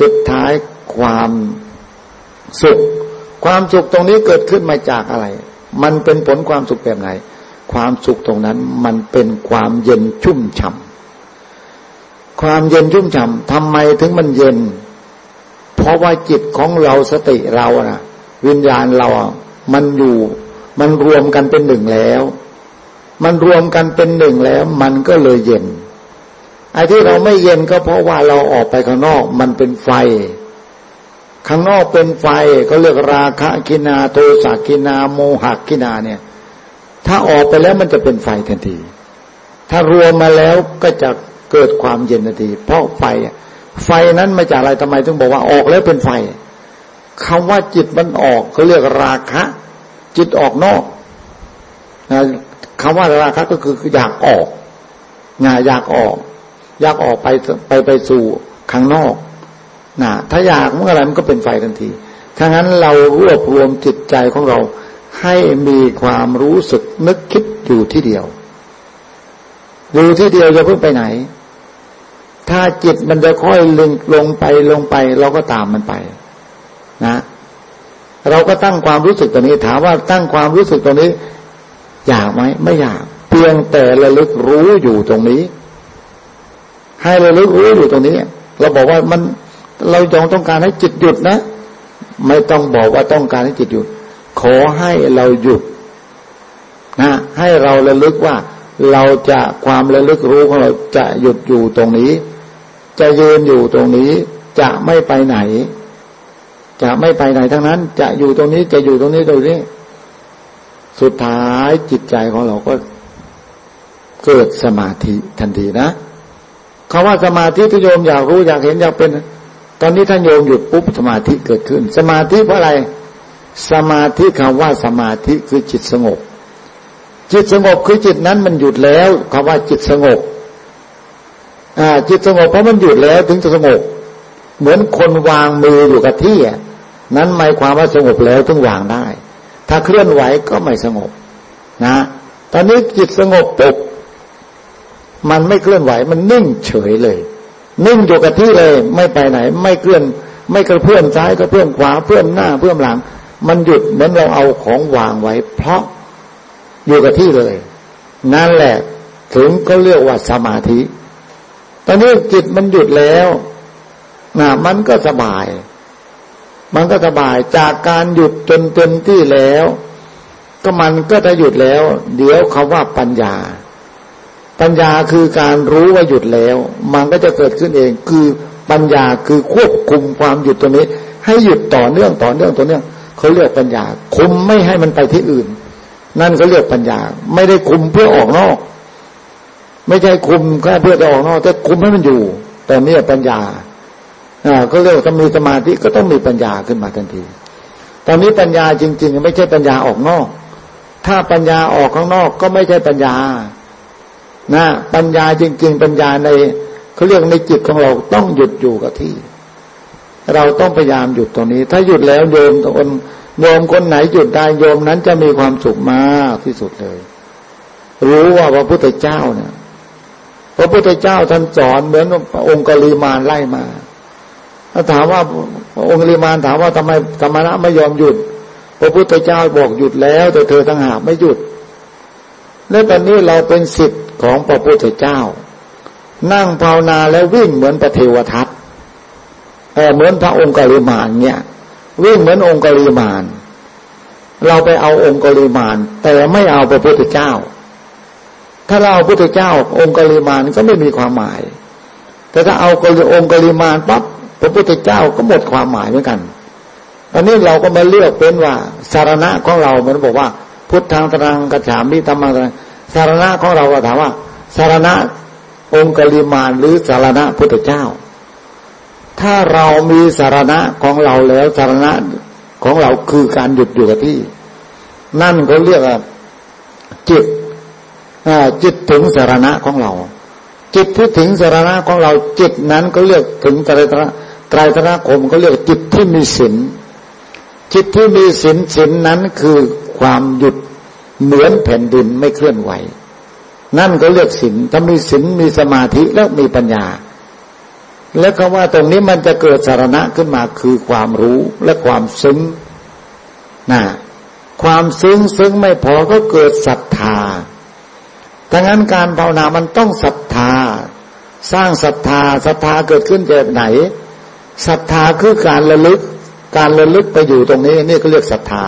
สุดท้ายความสุข ความสุขตรงนี้เกิดขึ้นมาจากอะไร มันเป็นผลความสุขแบบไหน ความสุขตรงนั้นมันเป็นความเย็นชุ่มฉ่ำความเย็นชุ่มฉ่ำทำไมถึงมันเย็น เพราะว่าจิตของเราสติเรานะวิญญาณเรา มันอยู่ มันรวมกันเป็นหนึ่งแล้ว มันรวมกันเป็นหนึ่งแล้ว มันก็เลยเย็น ไอ้ที่เราไม่เย็นก็เพราะว่าเราออกไปข้างนอกมันเป็นไฟ ข้างนอกเป็นไฟเขาเรียกราคะกินาโทสะกินาโมหะกินาเนี่ย ถ้าออกไปแล้วมันจะเป็นไฟทันที ถ้ารวมมาแล้วก็จะเกิดความเย็นทันที เพราะไฟไฟนั้นมาจากอะไรทำไมถึงบอกว่าออกแล้วเป็นไฟคำว่าจิตมันออกเขาเรียกราคะ จิตออกนอกนะคำว่าราคะก็คืออยากออกงาอยากออก อยากออกไปไปไปสู่ข้างนอกนะถ้าอยากเมื่อไรมันก็เป็นไฟทันทีถ้างั้นเรารวบรวมจิตใจของเราให้มีความรู้สึกนึกคิดอยู่ที่เดียว อยู่ที่เดียวจะเพิ่งไปไหน ถ้าจิตมันจะค่อยลึงลงไปลงไป เราก็ตามมันไป นะ เราก็ตั้งความรู้สึกตรงนี้ ถามว่าตั้งความรู้สึกตรงนี้ อยากไหมไม่อยาก เพียงแต่ระลึกรู้อยู่ตรงนี้ ให้เระลึกรู้อยู่ตรงนี้ เราบอกว่ามันเราจงต้องการให้จิตหยุดนะ ไม่ต้องบอกว่าต้องการให้จิตหยุด ขอให้เราหยุดนะให้เราระลึกว่าเราจะความระลึกรู้ของเราจะหยุดอยู่ตรงนี้ จะยืนอยู่ตรงนี้ จะไม่ไปไหน จะไม่ไปไหนทั้งนั้น จะอยู่ตรงนี้จะอยู่ตรงนี้ตรงนี้ สุดท้ายจิตใจของเราก็เกิดสมาธิทันทีนะ คาว่าสมาธิที่โยมอยากรู้อยากเห็นอยากเป็น ตอนนี้ท่านโยมหยุดปุ๊บสมาธิเกิดขึ้น สมาธิเพราะอะไร สมาธิคำว่าสมาธิคือจิตสงบ จิตสงบคือจิตนั้นมันหยุดแล้วคำว่าจิตสงบอ่าจิตสงบเพราะมันหยุดแล้วถึงจะสงบ เหมือนคนวางมืออยู่กับที่นั้นหมายความว่าสงบแล้วถึงวางได้ ถ้าเคลื่อนไหวก็ไม่สงบนะ ตอนนี้จิตสงบปุ๊บ มันไม่เคลื่อนไหว มันนิ่งเฉยเลย นิ่งอยู่กับที่เลย ไม่ไปไหน ไม่เคลื่อน ไม่กระเพื่อมซ้ายกระเพื่อมขวาเพื่อมหน้าเพื่อมหลัง มันหยุดเหมือนเราเอาของวางไว้ เพราะอยู่กับที่เลย นั่นแหละ ถึงก็เรียกว่าสมาธิ ตอนนี้จิตมันหยุดแล้วนะมันก็สบาย มันก็สบายจากการหยุดจนเต็มที่แล้ว ก็มันก็จะหยุดแล้ว เดี๋ยวคาว่าปัญญา ปัญญาคือการรู้ว่าหยุดแล้ว มันก็จะเกิดขึ้นเอง คือปัญญาคือควบคุมความหยุดตัวนี้ ให้หยุดต่อเนื่องต่อเนื่องต่อเนื่องเขาเรียกปัญญา คุมไม่ให้มันไปที่อื่น นั่นก็เรียกปัญญา ไม่ได้คุมเพื่อออกนอก ไม่ใช่คุมแค่เพื่อจะออกนอกแต่คุมให้มันอยู่ แต่นี่ปัญญาอ่าก็เรียกว่ามีสมาธิก็ต้องมีปัญญาขึ้นมาทันทีตอนนี้ปัญญาจริง ๆ ไม่ใช่ปัญญาออกนอก ถ้าปัญญาออกข้างนอกก็ไม่ใช่ปัญญา นะปัญญาจริง ๆ ปัญญาในเขาเรียกในจิตของเราต้องหยุดอยู่กับที่ เราต้องพยายามหยุดตรงนี้ ถ้าหยุดแล้วโยมคนโยมคนไหนหยุดได้โยมนั้นจะมีความสุขมากที่สุดเลย รู้ว่าพระพุทธเจ้าเนี่ยพระพุทธเจ้าท่านสอนเหมือนองค์กลีมานไล่มาถ้าถามว่าองค์กลีมานถามว่าทำไมธรรมะไม่ยอมหยุด พระพุทธเจ้าบอกหยุดแล้ว แต่เธอทั้งหากไม่หยุดและตอนนี้เราเป็นสิทธิ์ ของพระพุทธเจ้า นั่งภาวนาแล้ววิ่งเหมือนพระเทวทัตเออเหมือนพระองค์กลิมานเนี่ยวิ่งเหมือนองค์กลิมาน เราไปเอาองค์กลิมาน แต่ไม่เอาพระพุทธเจ้า ถ้าเราเอาพุทธเจ้า องค์กลิมานก็ไม่มีความหมาย แต่ถ้าเอาองค์กลิมานปั๊บพระพุทธเจ้าก็หมดความหมายเหมือนกันตอนนี้เราก็มาเลือกเป็นว่าสารณะของเราเหมือนบอกว่า พุทธังตรังกระฉามมิธรรมังตรัง สารณะของเราถามว่า สารณะองค์กลิมานหรือสารณะพุทธเจ้า ถ้าเรามีสารณะของเราแล้วสารณะของเราคือการหยุดอยู่กับที่ นั่นเขาเรียกว่าจิตจิตถึงสารณะของเรา จิตที่ถึงสารณะของเราจิตนั้นก็เรียกถึงไตรตระไตรตระคมเขาเรียกจิตที่มีศีลจิตที่มีศีลศีลนั้นคือความหยุด เหมือนแผ่นดินไม่เคลื่อนไหว นั่นก็เรียกศีลถ้ามีศีลมีสมาธิแล้วมีปัญญา แล้วคำว่าตรงนี้มันจะเกิดสารณะขึ้นมาคือความรู้และความซึ้งนะความซึ้งซึ้งไม่พอก็เกิดศรัทธาดังนั้นการภาวนามันต้องศรัทธา สร้างศรัทธาศรัทธาเกิดขึ้นจากไหนศรัทธาคือการระลึก การระลึกไปอยู่ตรงนี้นี่ก็เรียกศรัทธา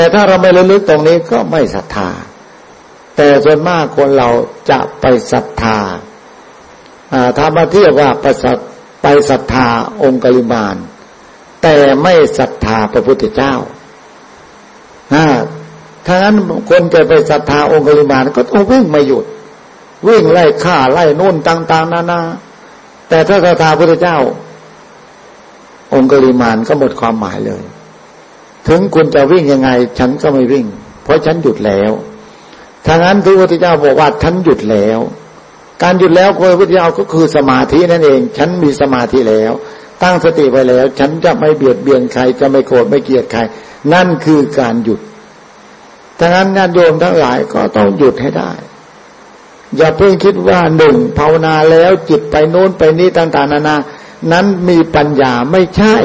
แต่ถ้าเราไม่ระลึกตรงนี้ก็ไม่ศรัทธา แต่ส่วนมากคนเราจะไปศรัทธาถ้ามาเทียบว่าประสัไปศรัทธาองค์กลิมาน แต่ไม่ศรัทธาพระพุทธเจ้าถ้างั้นคนจะไปศรัทธาองค์กลิมานก็ต้องวิ่งไม่หยุด วิ่งไล่ฆ่าไล่นู่นต่าง ๆ นานา แต่ถ้าศรัทธาพระพุทธเจ้า องค์กลิมานก็หมดความหมายเลย ถึงคุณจะวิ่งยังไง ฉันก็ไม่วิ่ง เพราะฉันหยุดแล้วถ้างั้นพระพุทธเจ้าบอกว่าฉันหยุดแล้ว การหยุดแล้วโคยพุทธเจ้าก็คือสมาธินั่นเอง ฉันมีสมาธิแล้ว ตั้งสติไว้แล้ว ฉันจะไม่เบียดเบียนใคร จะไม่โกรธไม่เกลียดใคร นั่นคือการหยุดดังนั้นญาติโยมทั้งหลายก็ต้องหยุดให้ได้อย่าเพิ่งคิดว่าหนึ่งภาวนาแล้วจิตไปโน้นไปนี้ต่างๆนานา นั้นมีปัญญาไม่ใช่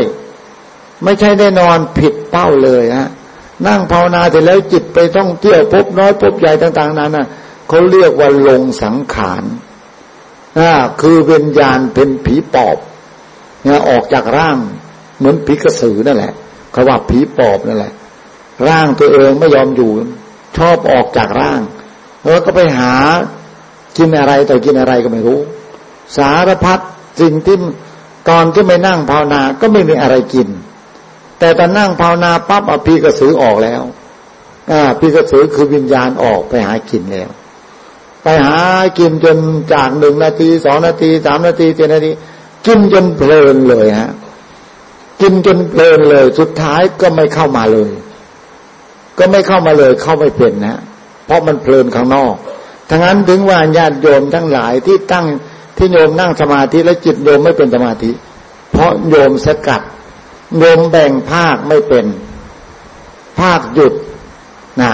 ไม่ใช่แน่นอนผิดเป้าเลยฮะนั่งภาวนาเสร็จแล้วจิตไปท่องเที่ยวพบน้อยพบใหญ่ต่าง ๆนานาเขาเรียกว่าลงสังขารอ่าคือวิญญาณเป็นผีปอบเนี่ยออกจากร่างเหมือนผีกระสือนั่นแหละเขาว่าผีปอบนั่นแหละ ร่างตัวเองไม่ยอมอยู่ ชอบออกจากร่าง แล้วก็ไปหากินอะไรต่อกินอะไรก็ไม่รู้ สารพัดสิ่งที่ตอนที่ไม่นั่งภาวนาก็ไม่มีอะไรกิน แต่ตอนนั่งภาวนาปั๊บอภีกระสือออกแล้วอ่าพีกระสือคือวิญญาณออกไปหากินแล้ว ไปหากินจนจากหนึ่งนาทีสองนาทีสามนาทีเจ็ดนาทีกินจนเพลินเลยฮะ กินจนเพลินเลย สุดท้ายก็ไม่เข้ามาเลย ก็ไม่เข้ามาเลยเข้าไม่เป็นนะเพราะมันเพลินข้างนอกทั้งนั้นถึงว่าญาติโยมทั้งหลายที่ตั้งที่โยมนั่งสมาธิและจิตโยมไม่เป็นสมาธิ เพราะโยมสกัด โยมแบ่งภาคไม่เป็น ภาคหยุดนะ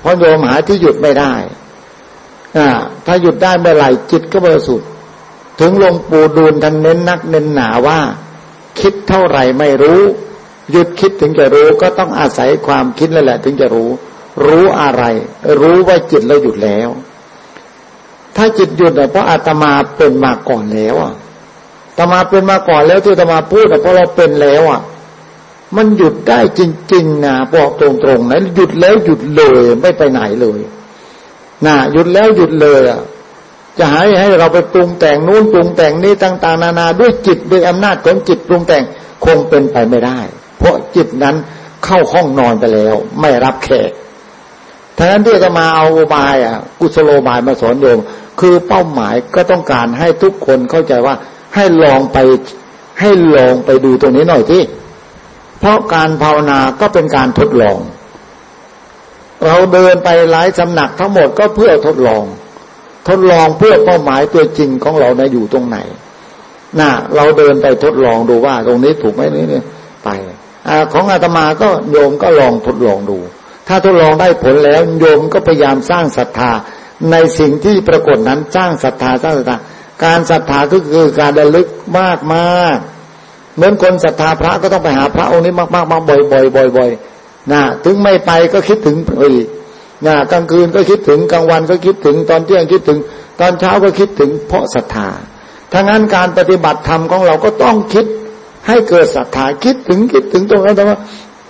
เพราะโยมหาที่หยุดไม่ได้นะถ้าหยุดได้เมื่อไหร่จิตก็บริสุทธิ์ถึงลงปู่ดูลท่านเน้นนักเน้นหนาว่า คิดเท่าไหร่ไม่รู้ หยุดคิดถึงจะรู้ก็ต้องอาศัยความคิดนั่นแหละ ถึงจะรู้ รู้อะไร รู้ว่าจิตเราหยุดแล้ว ถ้าจิตหยุดเพราะอาตมาเป็นมาก่อนแล้วอะตมาเป็นมาก่อนแล้วที่ตมาพูดเพราะเราเป็นแล้วอะ มันหยุดได้จริง ๆนะบอกตรงๆนะหยุดแล้วหยุดเลยไม่ไปไหนเลยนะหยุดแล้วหยุดเลยอะจะให้ให้เราไปปรุงแต่งนู้นปรุงแต่งนี้ต่างๆนานาด้วยจิตด้วยอำนาจของจิตปรุงแต่งคงเป็นไปไม่ได้ เพราะจิตนั้นเข้าห้องนอนไปแล้ว ไม่รับแขกท่านั้นที่จะมาเอาบายอะ กุศโลบายมาสอนโยมคือเป้าหมายก็ต้องการให้ทุกคนเข้าใจว่า ให้ลองไปให้ลองไปดูตรงนี้หน่อยที่ เพราะการภาวนาก็เป็นการทดลอง เราเดินไปหลายสำนักทั้งหมดก็เพื่อทดลอง ทดลองเพื่อเป้าหมายตัวจริงของเราในอยู่ตรงไหนน่ะเราเดินไปทดลองดูว่าตรงนี้ถูกไหมนี่ไปอของอาตมาก็โยมก็ลองทดลองดู ถ้าทดลองได้ผลแล้วโยมก็พยายามสร้างศรัทธา ในสิ่งที่ปรากฏนั้นสร้างศรัทธาสร้างศรัทธา การศรัทธาก็คือการระลึกมากมาก เหมือนคนศรัทธาพระก็ต้องไปหาพระองค์นี้มากมากมากบ่อยบ่อยบ่อยบ่อยนะถึงไม่ไปก็คิดถึงอีกนะกลางคืนก็คิดถึงกลางวันก็คิดถึงตอนเที่ยงคิดถึง ตอนเช้าก็คิดถึงเพราะศรัทธาถ้างั้นการปฏิบัติธรรมของเราก็ต้องคิดให้เกิดศรัทธาคิดถึงคิดถึงตรงนั้นตรงนั้น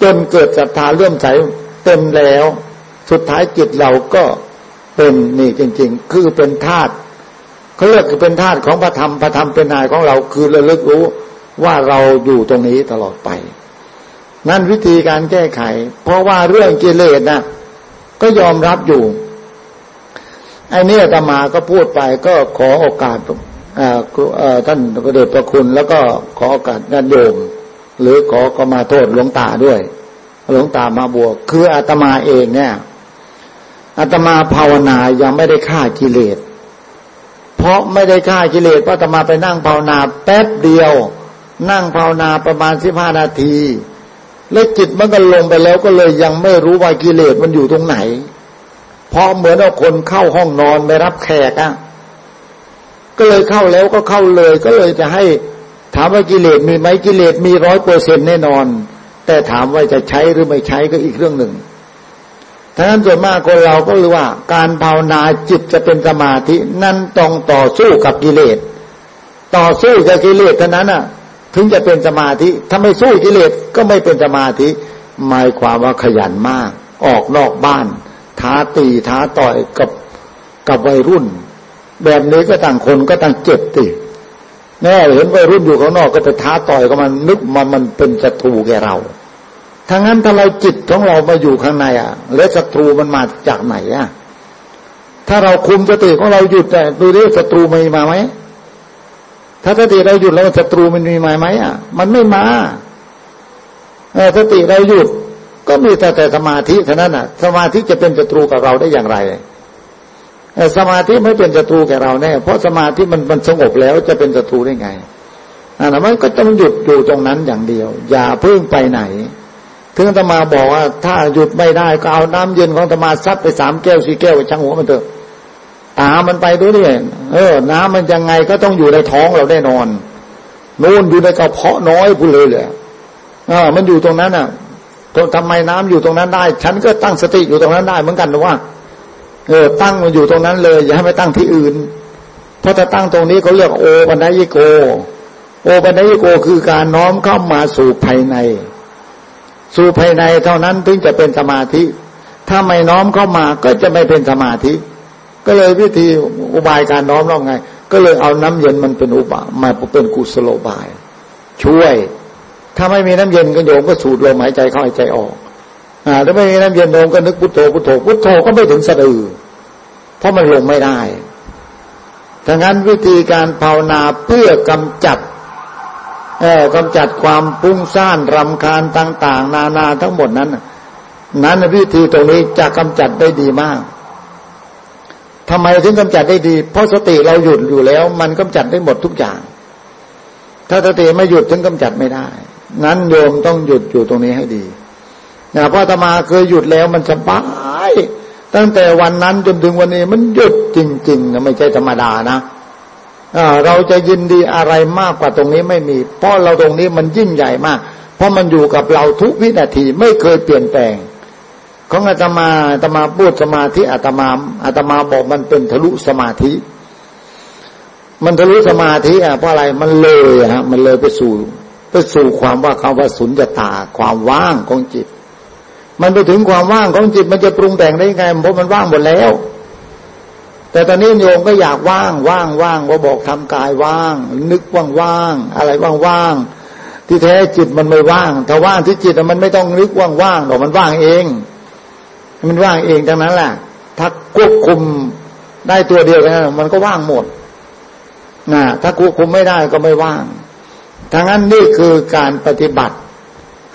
จนเกิดศรัทธาเลื่อมใสเต็มแล้ว สุดท้ายจิตเราก็เป็นนี่จริง ๆ คือเป็นธาตุเขาเรียกคือเป็นธาตุของพระธรรมพระธรรมเป็นนายของเราคือระลึกรู้ ว่าเราอยู่ตรงนี้ตลอดไป นั่นวิธีการแก้ไข เพราะว่าเรื่องกิเลสนะก็ยอมรับอยู่ไอ้นี่ตมาก็พูดไปก็ขอโอกาสท่านพระเดชพระคุณแล้วก็ขอโอกาสญาติโยมหรือขอก็มาโทษหลวงตาด้วย หลวงตามาบวก คืออาตมาเองเนี่ยอาตมาภาวนายังไม่ได้ฆ่ากิเลสเพราะไม่ได้ฆ่ากิเลสเพราะอาตมาไปนั่งภาวนาแป๊บเดียว นั่งภาวนาประมาณสิบห้านาที แล้วจิตมันก็ลงไปแล้วก็เลยยังไม่รู้ว่ากิเลสมันอยู่ตรงไหนเพราะเหมือนเอาคนเข้าห้องนอนไปรับแขกอะก็เลยเข้าแล้วก็เข้าเลย ก็เลยจะให้ถามว่ากิเลสมีไหมกิเลสมีร้อยเปอร์เซ็นแน่นอน แต่ถามว่าจะใช้หรือไม่ใช้ก็อีกเรื่องหนึ่งทั้งนั้นส่วนมากคนเราก็รู้ว่า การภาวนาจิตจะเป็นสมาธินั่นต้องต่อสู้กับกิเลส ต่อสู้กับกิเลสเท่านั้นอะ ถึงจะเป็นสมาธิถ้าไม่สู้กิเลสก็ไม่เป็นสมาธิ หมายความว่าขยันมาก ออกนอกบ้าน ท้าตีท้าต่อยกับกับวัยรุ่น แบบนี้ก็ต่างคนก็ต่างเจ็บติแน่เห็นวัยรุ่นอยู่ข้างนอกก็ไปท้าต่อยก็มันนึกมันมันเป็นศัตรูแกเราทั้งนั้นถ้าเราจิตของเรามาอยู่ข้างในอะ แล้วศัตรูมันมาจากไหนอะถ้าเราคุมสติของเราหยุดแต่ดูดิศัตรูมีมาไหม ถ้าสติเราหยุดแล้วศัตรูมันมีมาไหมอะ มันไม่มาเออสติเราหยุด ก็มีแต่แต่สมาธิเท่านั้นอะ สมาธิจะเป็นศัตรูกับเราได้อย่างไรสมาธิไม่เป็นศัตรูแก่เราแน่ เพราะสมาธิมันมันสงบแล้วจะเป็นศัตรูได้ไงอ่ามันก็ต้องหยุดอยู่ตรงนั้นอย่างเดียว อย่าเพิ่งไปไหน ถึงธรรมาบอกว่า ถ้าหยุดไม่ได้ก็เอาน้ำเย็นของธรรมาซัดไปสามแก้วสี่แก้วไปช่างหัวมันเถอะ ตามันไปด้วยเนี่ยเออ น้ำมันยังไงก็ต้องอยู่ในท้องเราแน่นอนนู่นอยู่ในกระเพาะน้อยพูดเลยเลยอ่ามันอยู่ตรงนั้นอะทำไมน้ำอยู่ตรงนั้นได้ ฉันก็ตั้งสติอยู่ตรงนั้นได้เหมือนกันนะว่า เออ ตั้งมันอยู่ตรงนั้นเลย อย่าให้ไปตั้งที่อื่น เพราะถ้าตั้งตรงนี้เขาเรียกโอปัญญิโก โอปัญญิโกคือการน้อมเข้ามาสู่ภายใน สู่ภายในเท่านั้นถึงจะเป็นสมาธิ ถ้าไม่น้อมเข้ามาก็จะไม่เป็นสมาธิ ก็เลยวิธีอุบายการน้อมเราไง ก็เลยเอาน้ำเย็นมันเป็นอุบายมาเป็นกุศโลบาย ช่วย ถ้าไม่มีน้ำเย็นก็โยมก็สูดลมหายใจเข้าหายใจออกอ่าถ้าไม่มีน้ำเย็นลงก็นึกพุทโธพุทโธพุทโธก็ไม่ถึงสะดือ เพราะมันลงไม่ได้ดังนั้นวิธีการภาวนาเพื่อกำจัดเออกำจัดความปุ้งซ่านรำคาญต่าง ๆ นานาทั้งหมดนั้น นั้นวิธีตรงนี้จะกำจัดได้ดีมาก ทำไมถึงกำจัดได้ดี เพราะสติเราหยุดอยู่แล้ว มันกำจัดได้หมดทุกอย่าง ถ้าสติไม่หยุดถึงกำจัดไม่ได้ นั้นโยมต้องหยุดอยู่ตรงนี้ให้ดีนะพระธรรมาเคยหยุดแล้วมันสบายตั้งแต่วันนั้นจนถึงวันนี้มันหยุดจริงๆนะไม่ใช่ธรรมดานะเราจะยินดีอะไรมากกว่าตรงนี้ไม่มี เพราะเราตรงนี้มันยิ่งใหญ่มาก เพราะมันอยู่กับเราทุกวินาทีไม่เคยเปลี่ยนแปลง ของอาตมาอาตมาพูดสมาธิอาตมาอาตมาบอกมันเป็นทะลุสมาธิ มันทะลุสมาธิอะเพราะอะไรมันเลยฮะมันเลยไปสู่ไปสู่ความว่าคำว่าสุญญตา ความว่างของจิต มันไปถึงความว่างของจิต มันจะปรุงแต่งได้ไงเพราะมันว่างหมดแล้ว แต่ตอนนี้โยมก็อยากว่างว่างว่างว่าบอกทำกายว่าง นึกว่างว่างอะไรว่างว่างที่แท้จิตมันไม่ว่างถ้าว่างที่จิตมันไม่ต้องนึกว่างว่างหรอกมันว่างเอง มันว่างเองดังนั้นแหละถ้าควบคุมได้ตัวเดียวกันมันก็ว่างหมดนะถ้าควบคุมไม่ได้ก็ไม่ว่างทั้งนั้นนี่คือการปฏิบัติ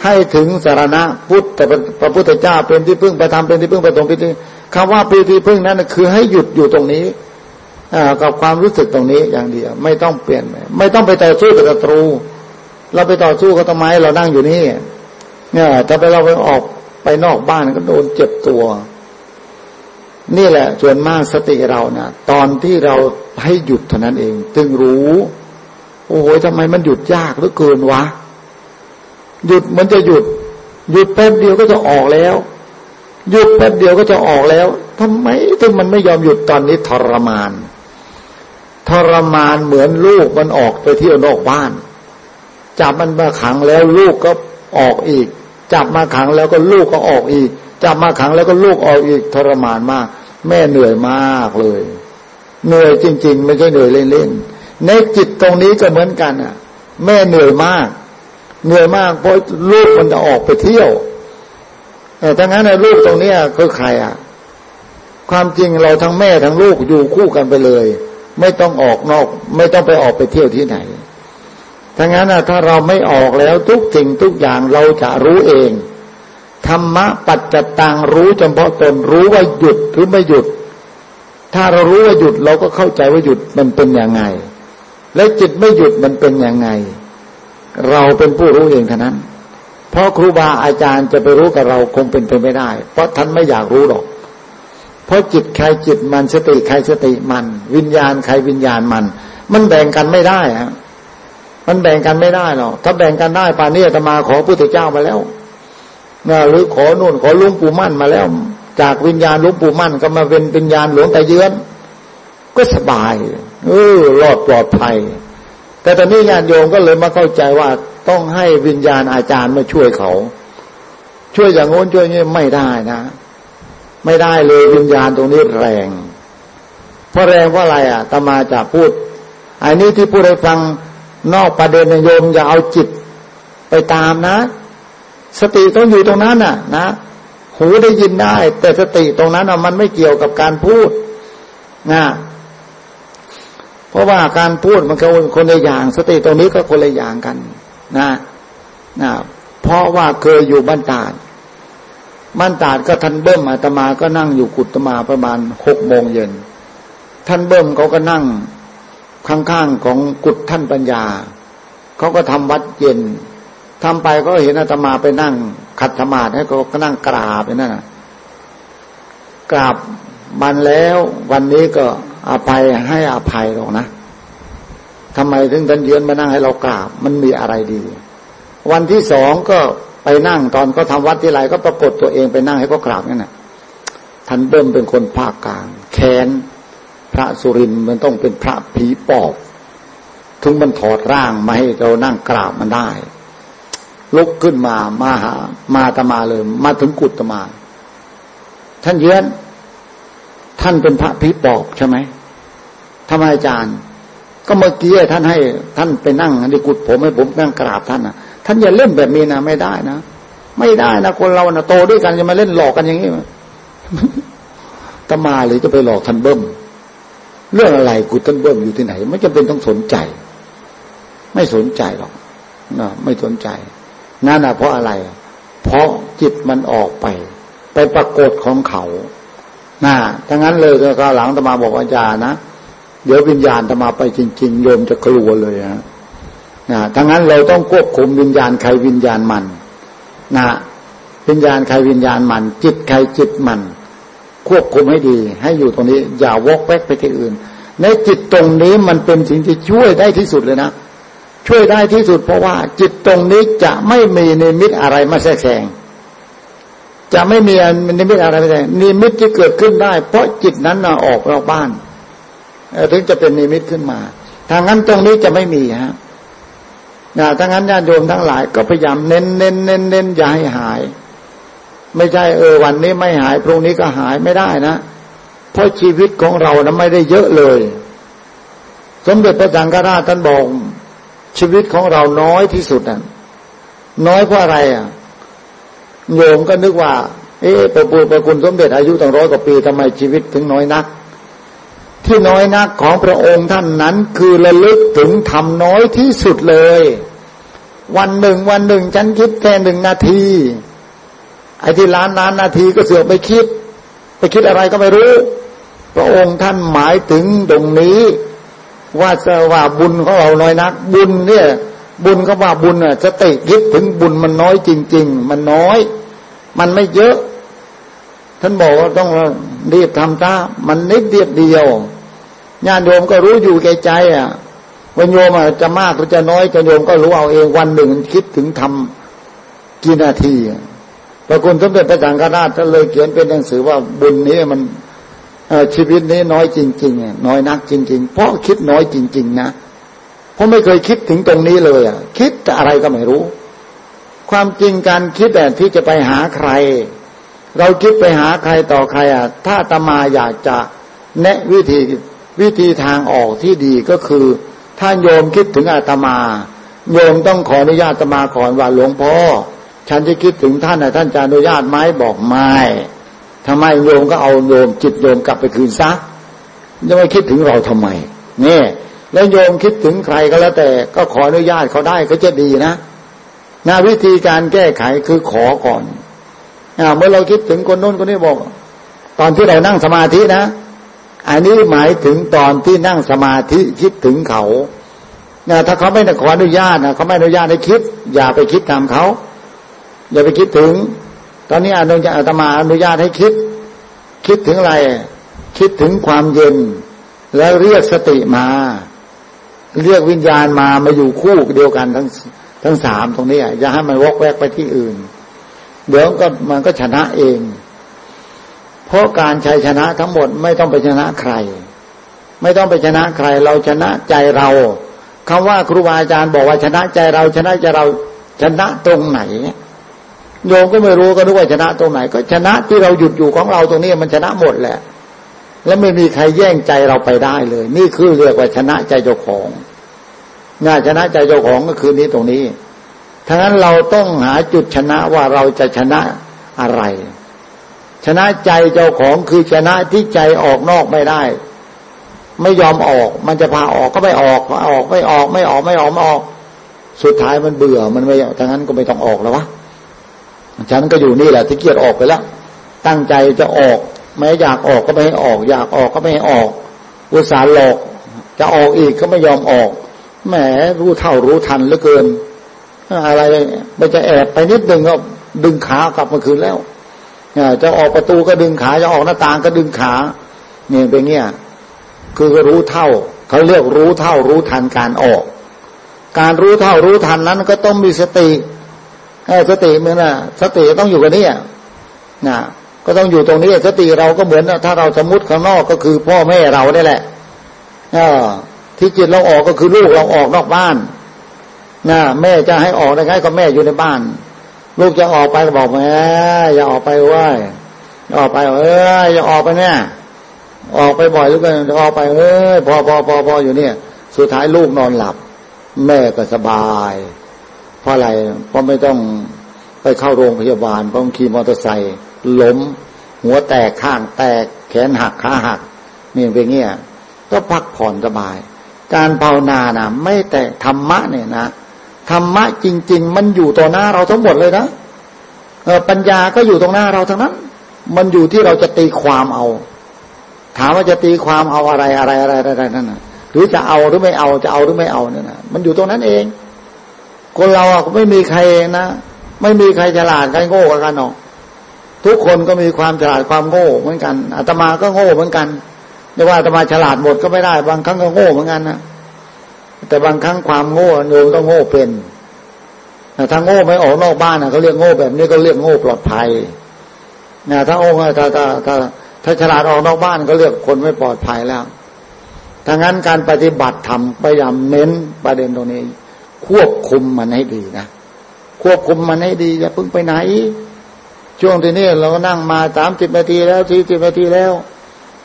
ให้ถึงสารณะพุทธพระพุทธเจ้าเป็นที่พึ่งไปทำเป็นที่พึ่งไปตรงเป็นที่คำว่าเป็นที่พึ่งนั้นคือให้หยุดอยู่ตรงนี้กับความรู้สึกตรงนี้อย่างเดียว ไม่ต้องเปลี่ยน ไม่ต้องไปต่อสู้กับศัตรู เราไปต่อสู้กับทำไมเรานั่งอยู่นี่เนี่ยถ้าไปเราไปออก ไปนอกบ้านก็โดนเจ็บตัว นี่แหละส่วนมากสติเราเนะ่ะ ตอนที่เราให้หยุดเท่านั้นเอง จึงรู้ โอ้โหทำไมมันหยุดยากเหลือเกินวะ หยุดมันจะหยุด หยุดแป๊บเดียวก็จะออกแล้ว หยุดแป๊บเดียวก็จะออกแล้วทำไมถึงมันไม่ยอมหยุดตอนนี้ทรมานทรมานเหมือนลูกมันออกไปเที่ยวนอกบ้านจับมันมาขังแล้วลูกก็ออกอีก จับมาขังแล้วก็ลูกก็ออกอีก จับมาขังแล้วก็ลูกออกอีกทรมานมาก แม่เหนื่อยมากเลย เหนื่อยจริง ๆ ไม่ใช่เหนื่อยเล่นๆในจิตตรงนี้ก็เหมือนกันอะ แม่เหนื่อยมาก เหนื่อยมากเพราะลูกมันจะออกไปเที่ยวแต่ทั้งนั้นในลูกตรงนี้คือใครอะ ความจริงเราทั้งแม่ทั้งลูกอยู่คู่กันไปเลย ไม่ต้องออกนอก ไม่ต้องไปออกไปเที่ยวที่ไหน ถ้างั้นนะถ้าเราไม่ออกแล้วทุกสิ่งทุกอย่างเราจะรู้เอง ธรรมะปัจจตังรู้เฉพาะตนรู้ว่าหยุดหรือไม่หยุด ถ้าเรารู้ว่าหยุดเราก็เข้าใจว่าหยุดมันเป็นยังไง และจิตไม่หยุดมันเป็นยังไง เราเป็นผู้รู้เองเท่านั้น เพราะครูบาอาจารย์จะไปรู้กับเราคงเป็นไปไม่ได้ เพราะท่านไม่อยากรู้หรอก เพราะจิตใครจิตมันสติใครสติมัน วิญญาณใครวิญญาณมัน มันแบ่งกันไม่ได้ฮะ มันแบ่งกันไม่ได้หรอกถ้าแบ่งกันได้ป่านนี้จะมาขอพุทธเจ้ามาแล้วนะหรือขอนู่นขอลุงปู่มั่นมาแล้ว จากวิญญาณลุงปู่มั่นก็มาเป็นวิญญาณหลวงตาเยือน ก็สบายเออรอดปลอดภัย แต่ตอนนี้ญาติโยมก็เลยมาเข้าใจว่าต้องให้วิญญาณอาจารย์มาช่วยเขา ช่วยอย่างโน้นช่วยงี้ไม่ได้นะ ไม่ได้เลยวิญญาณตรงนี้แรงเพราะแรงเพราะอะไรอะตมาจะพูดอันนี้ที่พูดให้ฟัง นอกประเด็นโยมอย่าเอาจิตไปตามนะ สติต้องอยู่ตรงนั้นน่ะ นะ หูได้ยินได้ แต่สติตรงนั้นมันไม่เกี่ยวกับการพูดนะเพราะว่าการพูดมันก็คนละอย่าง สติตรงนี้ก็คนละอย่างกัน นะนะเพราะว่าเคยอยู่บ้านตาดบ้านตาดก็ท่านเบิ้มอาตมาก็นั่งอยู่กุตมาประมาณหกโมงเย็นท่านเบิ้มเขาก็นั่ง ข้างๆของกุฏท่านปัญญาเขาก็ทำวัดเย็นทำไปก็เห็นอาตมาไปนั่งขัดธรรมาให้เขาก็นั่งกราบไปนั่นกราบมันแล้ววันนี้ก็อภัยให้อภัยหรอกนะทำไมถึงท่านเยือนมานั่งให้เรากราบ มันมีอะไรดี วันที่สองก็ไปนั่งตอนเขาทาวัดที่ไรก็ปรากฏตัวเองไปนั่งให้เขากราบนั่นแหะท่านเบิ้มเป็นคนภาคกลางแค้น ระสุรินมันต้องเป็นพระผีปอบ ถึงมันถอดร่างมาให้เรานั่งกราบมันได้ ลุกขึ้นมามาหา มาตมาเลย มาถึงกุฏมา ท่านเยือนท่านเป็นพระผีปอบใช่ไหมทำไมอาจารย์ ก็เมื่อกี้ท่านให้ ท่านไปนั่งในกุฏผมให้ผมนั่งกราบท่านนะท่านอย่าเล่นแบบนี้นะไม่ได้นะไม่ได้นะคนเรานะโตด้วยกันจะมาเล่นหลอกกันอย่างนี้ตมาหรือจะไปหลอกท่านเบิ้ม เรื่องอะไรกูท่านเบิ้มอยู่ที่ไหน ไม่จำเป็นต้องสนใจ ไม่สนใจหรอกนะไม่สนใจนั่นนะเพราะอะไร เพราะจิตมันออกไป ไปปรากฏของเขานะถ้างั้นเลยก็หลังตมาบอกอาจารย์นะเดี๋ยววิญญาณตมาไปจริง ๆ โยมจะกลัวเลยนะนะทั้งนั้นเราต้องควบคุมวิญญาณใครวิญญาณมัน นะวิญญาณใครวิญญาณมัน จิตใครจิตมัน ควบคุมให้ดี ให้อยู่ตรงนี้ อย่าวกแวกไปที่อื่น ในจิตตรงนี้มันเป็นสิ่งที่ช่วยได้ที่สุดเลยนะ ช่วยได้ที่สุดเพราะว่า จิตตรงนี้จะไม่มีนิมิตอะไรมาแทรกแซงจะไม่มีนิมิตอะไรไม่ได้นิมิตที่เกิดขึ้นได้ เพราะจิตนั้นนะออกนอกบ้านถึงจะเป็นนิมิตขึ้นมาทางนั้นตรงนี้จะไม่มีฮะนะถ้างั้นญาติโยมทั้งหลายก็พยายามเน้นเน้นเน้นเน้นอย่าให้หาย ไม่ใช่เออวันนี้ไม่หายพรุ่งนี้ก็หายไม่ได้นะ เพราะชีวิตของเรานะไม่ได้เยอะเลย สมเด็จพระสังฆราชท่านบอกชีวิตของเราน้อยที่สุดน่ะน้อยเพราะอะไรอะโยมก็นึกว่า เอ๊ะประปูประคุณสมเด็จอายุตั้งร้อยกว่าปีทำไมชีวิตถึงน้อยนัก ที่น้อยนักของพระองค์ท่านนั้น คือระลึกถึงทำน้อยที่สุดเลย วันหนึ่งวันหนึ่งฉันคิดแค่หนึ่งนาที ไอ้ที่ล้านล้านนาทีก็เสือกไปคิด ไปคิดอะไรก็ไม่รู้ พระองค์ท่านหมายถึงตรงนี้ ว่าจะว่าบุญของเราน้อยนัก บุญเนี่ย บุญก็ว่าบุญอะสติคิดถึงบุญมันน้อยจริง ๆ มันน้อย มันไม่เยอะ ท่านบอกว่าต้องรีบทำตามันนิดเดียวเดียวญาติโยมก็รู้อยู่แก่ใจอะว่าโยมจะมากหรือจะน้อยจะโยมก็รู้เอาเองวันหนึ่งคิดถึงทำกี่นาที พระคุณสมเด็จพระสังฆราชท่านเลยเขียนเป็นหนังสือว่าบุญนี้มันชีวิตนี้น้อยจริงๆน้อยนักจริง ๆ เพราะคิดน้อยจริง ๆ นะเพราะไม่เคยคิดถึงตรงนี้เลยอะ คิดอะไรก็ไม่รู้ ความจริงการคิดแต่ที่จะไปหาใคร เราคิดไปหาใครต่อใครอะ ถ้าตมาอยากจะแนะวิธีวิธีทางออกที่ดีก็คือ ถ้าโยมคิดถึงอาตมา โยมต้องขออนุญาตอาตมาก่อนว่าหลวงพ่อ ฉันจะคิดถึงท่านนะท่านจะอนุญาตไหมบอกไม่ทำไมโยมก็เอาโยมจิตโยมกลับไปคืนซะจะไม่คิดถึงเราทำไมนี่แล้วโยมคิดถึงใครก็แล้วแต่ ก็ขออนุญาตเขาได้ก็จะดีนะนวิธีการแก้ไขคือขอก่อนเมื่อเราคิดถึงคนโน้นคนนี้บอก ตอนที่เรานั่งสมาธินะ อันนี้หมายถึงตอนที่นั่งสมาธิคิดถึงเขาถ้าเขาไม่ขออนุญาตนะเขาไม่อนุญาตให้คิด อย่าไปคิดตามเขา อย่าไปคิดถึง ตอนนี้อนุญาตอาตมาอนุญาตให้คิด คิดถึงอะไร คิดถึงความเย็น แล้วเรียกสติมา เรียกวิญญาณมามาอยู่คู่เดียวกันทั้งทั้งสามตรงนี้อย่าให้มันวกแวกไปที่อื่น เดี๋ยวก็มันก็ชนะเอง เพราะการชัยชนะทั้งหมดไม่ต้องไปชนะใคร ไม่ต้องไปชนะใคร เราชนะใจเราคำว่าครูบาอาจารย์บอกว่าชนะใจเราชนะใจเราชนะตรงไหน โยมก็ไม่รู้ก็รู้ว่าชนะตรงไหน ก็ชนะที่เราหยุดอยู่ของเราตรงนี้มันชนะหมดแหละ แล้วไม่มีใครแย่งใจเราไปได้เลย นี่คือเรียกว่าชนะใจเจ้าของน่าชนะใจเจ้าของก็คือนี้ตรงนี้ทั้งนั้นเราต้องหาจุดชนะว่าเราจะชนะอะไร ชนะใจเจ้าของคือชนะที่ใจออกนอกไม่ได้ ไม่ยอมออก มันจะพาออกก็ไม่ออกออกไม่ออกไม่ออกไม่ออกไม่ออก สุดท้ายมันเบื่อมันไม่ทั้งนั้นก็ไม่ต้องออกแล้ววะ ฉันก็อยู่นี่แหละที่เกียจออกไปแล้วตั้งใจจะออกแม้อยากออกก็ไม่ให้ออก อยากออกก็ไม่ให้ออกอุตส่าห์หลอก จะออกอีกก็ไม่ยอมออกแหมรู้เท่ารู้ทันเหลือเกิน อะไรไม่จะแอบไปนิดนึงก็ดึงขากลับมาคืนแล้วจะออกประตูก็ดึงขาจะออกหน้าต่างก็ดึงขาเนี่ยเป็นเงี้ยคือรู้เท่าเขาเรียกรู้เท่ารู้ทันการออก การรู้เท่ารู้ทันนั้นก็ต้องมีสติ สติเหมือนน่ะ สติต้องอยู่กับนี่นะก็ต้องอยู่ตรงนี้ สติเราก็เหมือนถ้าเราสมมติข้างนอกก็คือพ่อแม่เราได้แหละอที่จิตเราออกก็คือลูกเราออกนอกบ้านนะแม่จะให้ออกได้ไงก็แม่อยู่ในบ้าน ลูกจะออกไปบอกแม่อย่าออกไปว้ยออกไปเอ้ยอย่าออกไปเนี่ยออกไปบ่อยลูกกันออกไปเอ้ยพอพอพอพออยู่เนี่ย สุดท้ายลูกนอนหลับ แม่ก็สบาย เพราะอะไรเพราะไม่ต้องไปเข้าโรงพยาบาลเพราะขี่มอเตอร์ไซค์ล้ม หัวแตกข้างแตก แขนหักขาหักนี่เป็นเงี้ยก็พักผ่อนสบาย การภาวนานะไม่แต่ธรรมะเนี่ยนะธรรมะจริง ๆ มันอยู่ต่อหน้าเราทั้งหมดเลยนะปัญญาก็อยู่ตรงหน้าเราทั้งนั้น มันอยู่ที่เราจะตีความเอา ถามว่าจะตีความเอาอะไรอะไรอะไรอะไรนั่นนะหรือจะเอาหรือไม่เอาจะเอาหรือไม่เอาเนี่ยนะมันอยู่ตรงนั้นเอง คนเราอะไม่มีใครเองนะไม่มีใครฉลาดใครโง่กันหรอกทุกคนก็มีความฉลาดความโง่เหมือนกันอาตมาก็โง่เหมือนกันไม่ว่าอาตมาฉลาดหมดก็ไม่ได้ บางครั้งก็โง่เหมือนกันนะแต่บางครั้งความโง่โยมต้องโง่เป็นแต่ถ้าโง่ไม่ออกนอกบ้านนะเขาเรียกโง่แบบนี้ก็เรียกโง่ปลอดภัยนะถ้าโง่ถ้าถ้าถ้าถ้าฉลาดออกนอกบ้านก็เรียกคนไม่ปลอดภัยแล้วถ้างั้นการปฏิบัติธรรมพยายามเน้นประเด็นตรงนี้ ควบคุมมันให้ดีนะควบคุมมันให้ดีอย่าเพิ่งไปไหน ช่วงที่นี้เราก็นั่งมาสามสิบนาทีแล้วสี่สิบนาทีแล้ว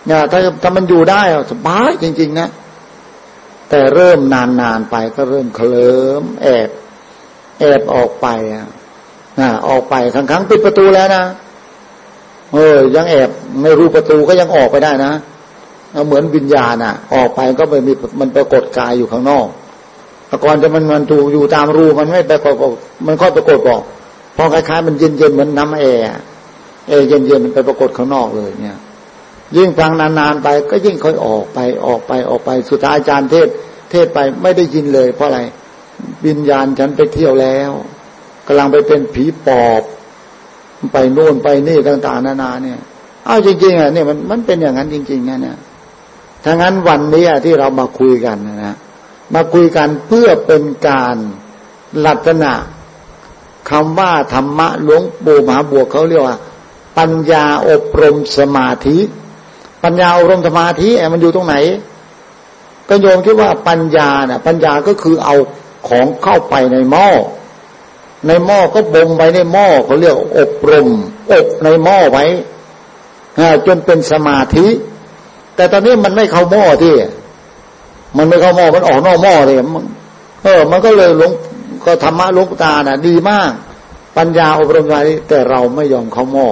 เนี่ยถ้าถ้ามันอยู่ได้สบายจริง ๆ นะ แต่เริ่มนานๆไปก็เริ่มเคลิ้มแอบแอบออกไปอะนะออกไปครั้งครั้งปิดประตูแล้วนะเออ ยังแอบไม่รู้ประตูก็ยังออกไปได้นะเหมือนวิญญาณอะ ออกไปก็ไปมีมันปรากฏกายอยู่ข้างนอก แต่ก่อนจะมันมันถูกอยู่ตามรูมันไม่ไปปรากมันค่อยปรากฏบอกพอคล้ายๆมันเย็นๆเหมือนน้ำแอร์แอร์เย็นๆมันไปปรากฏข้างนอกเลยเนี่ย ยิ่งฟังนานๆไป ก็ยิ่งค่อยออกไปออกไปออกไปสุดท้ายอาจารย์เทศ เทศไปไม่ได้ยินเลย เพราะอะไรวิญญาณฉันไปเที่ยวแล้วกำลังไปเป็นผีปอบไปโน่นไปนี่ต่าง ๆ นานาเนี่ยเอาจริงๆอะเนี่ยมันมันเป็นอย่างนั้นจริงๆนะเนี่ยถ้างั้นวันนี้ที่เรามาคุยกันนะ มาคุยกันเพื่อเป็นการลักษณะคำว่าธรรมะหลวงปู่มหาบวกเขาเรียกว่า ปัญญาอบรมสมาธิ ปัญญาอบรมสมาธิมันอยู่ตรงไหน ก็โยมคิดว่าปัญญาเนี่ยปัญญาก็คือเอาของเข้าไปในหม้อ ในหม้อก็บ่มไว้ในหม้อเขาเรียกอบรม อบในหม้อไว้จนเป็นสมาธิ แต่ตอนนี้มันไม่เข้าหม้อที่ มันไม่เข้าหม้อมันออกนอกหม้อเลยมันเออ มันก็เลยลงก็ธรรมะลงตาน่ะ ดีมาก ปัญญาอบรมไว้แต่เราไม่ยอมเข้าหม้อ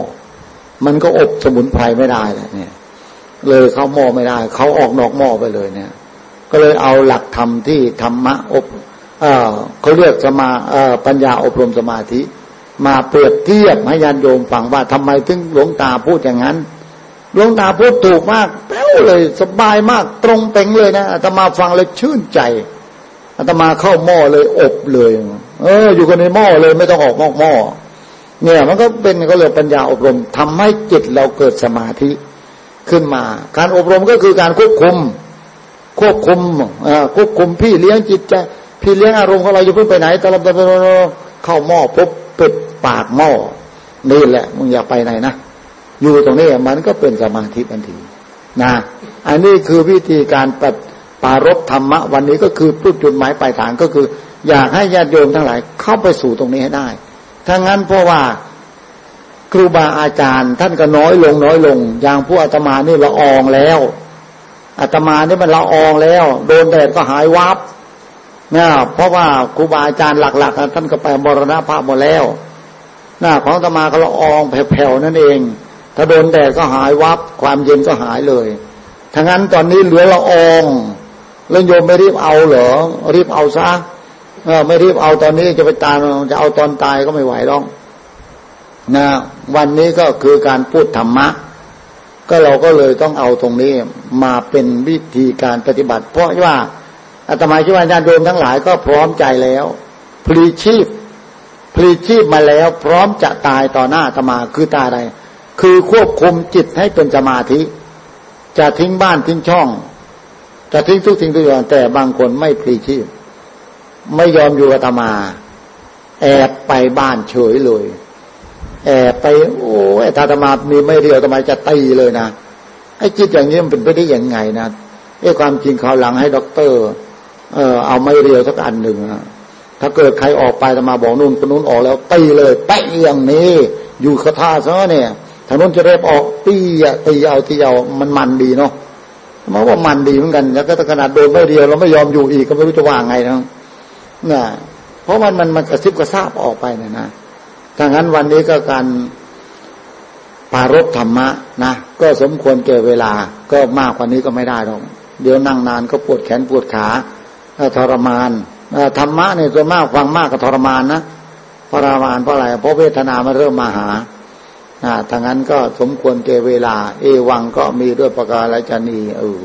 มันก็อบสมุนไพรไม่ได้แหละเนี่ย เลยเข้าหม้อไม่ได้ เขาออกนอกหม้อไปเลยเนี่ย ก็เลยเอาหลักธรรมที่ธรรมะอบเขาเรียกสมาปัญญาอบรมสมาธิ มาเปรียบเทียบให้ยานโยมฟังว่าทำไมถึงหลวงตาพูดอย่างนั้น หลวงตาพูดถูกมากแป้วเลย สบายมากตรงเป่งเลยนะอาตมาฟังเลยชื่นใจอาตมาเข้าหม้อเลยอบเลย เออ อยู่กันในหม้อเลยไม่ต้องออกนอกหม้อเนี่ย มันก็เป็นก็เลยปัญญาอบรมทำให้จิตเราเกิดสมาธิขึ้นมา การอบรมก็คือการควบคุม ควบคุมควบคุมพี่เลี้ยงจิตใจพี่เลี้ยงอารมณ์ของเราอยู่เพิ่งไปไหนตลอดเข้าหม้อปุ๊บปิดปากหม้อนี่แหละมึงอย่าไปไหนนะ อยู่ตรงนี้มันก็เป็นสมาธิทันทีนะอันนี้คือวิธีการปปารบธรรมะวันนี้ก็คือพูดจุดหมายปลายทางก็คือ อยากให้ญาติโยมทั้งหลายเข้าไปสู่ตรงนี้ให้ได้ถ้างั้นเพราะว่าครูบาอาจารย์ ท่านก็น้อยลงน้อยลง อย่างผู้อาตมานี่ละอองแล้วอาตมานี่มันละอองแล้ว โดนแดดก็หายวับนะเพราะว่าครูบาอาจารย์หลัก ๆ ท่านก็ไปมรณภาพหมดแล้วนะของตมาก็ละอองแผ่วๆนั่นเอง ถ้าโดนแดดก็หายวับ ความเย็นก็หายเลยทั้งนั้นตอนนี้เหลือละอองแล้วโยมไม่รีบเอาเหรอ รีบเอาซะเออไม่รีบเอาตอนนี้จะไปตายจะเอาตอนตายก็ไม่ไหวหรอกนะวันนี้ก็คือการพูดธรรมะ ก็เราก็เลยต้องเอาตรงนี้มาเป็นวิธีการปฏิบัติ เพราะว่าอาตมาคิดว่าญาติโยมทั้งหลายก็พร้อมใจแล้วพลีชีพพลีชีพมาแล้ว พร้อมจะตายต่อหน้าอาตมาคือตายอะไร คือควบคุมจิตให้เป็นสมาธิ จะทิ้งบ้านทิ้งช่อง จะทิ้งทุกสิ่งทุกอย่างแต่บางคนไม่พลีชีพ ไม่ยอมอยู่อาตมา แอบไปบ้านเฉยเลย แอบไป โอ้ไอ้าตมามีไม่เรียวทำไมจะตีเลยนะไอ้จิตอย่างนี้มันเป็นไปได้ยังไงนะไอ้ความจริงเขาหลังให้ด็อกเตอร์ เออเอาไม่เรียวสักอันหนึ่งอะถ้าเกิดใครออกไปจะมาบอกนู่นคนนู้นออกแล้วตีเลยไปอย่างนี้ อยู่คาถาซะเนี่ย ทางนู้นจะเรียบออกตีอะตีเอาตีเอามันมันดีเนาะมาว่ามันดีเหมือนกัน แล้วก็ขนาดโดนไม่เดียวเราไม่ยอมอยู่อีกก็ไม่รู้จะว่าไงนะน่ะเพราะมันมันมันกระซิบกระซาบออกไปเนี่ยนะถ้างั้นวันนี้ก็การปารบธรรมะนะก็สมควรเก่เวลา ก็มากกว่านี้ก็ไม่ได้หรอกเดี๋ยวนั่งนานก็ปวดแขนปวดขาทรมานธรรมะเนี่ยส่วมากฟังมากก็ทรมานนะทรมานเพราะอะไรเพราะเวทนามันเริ่มมาหา ถ้างั้นก็สมควรเกเวลา เอวังก็มีด้วยประการละจนีเออ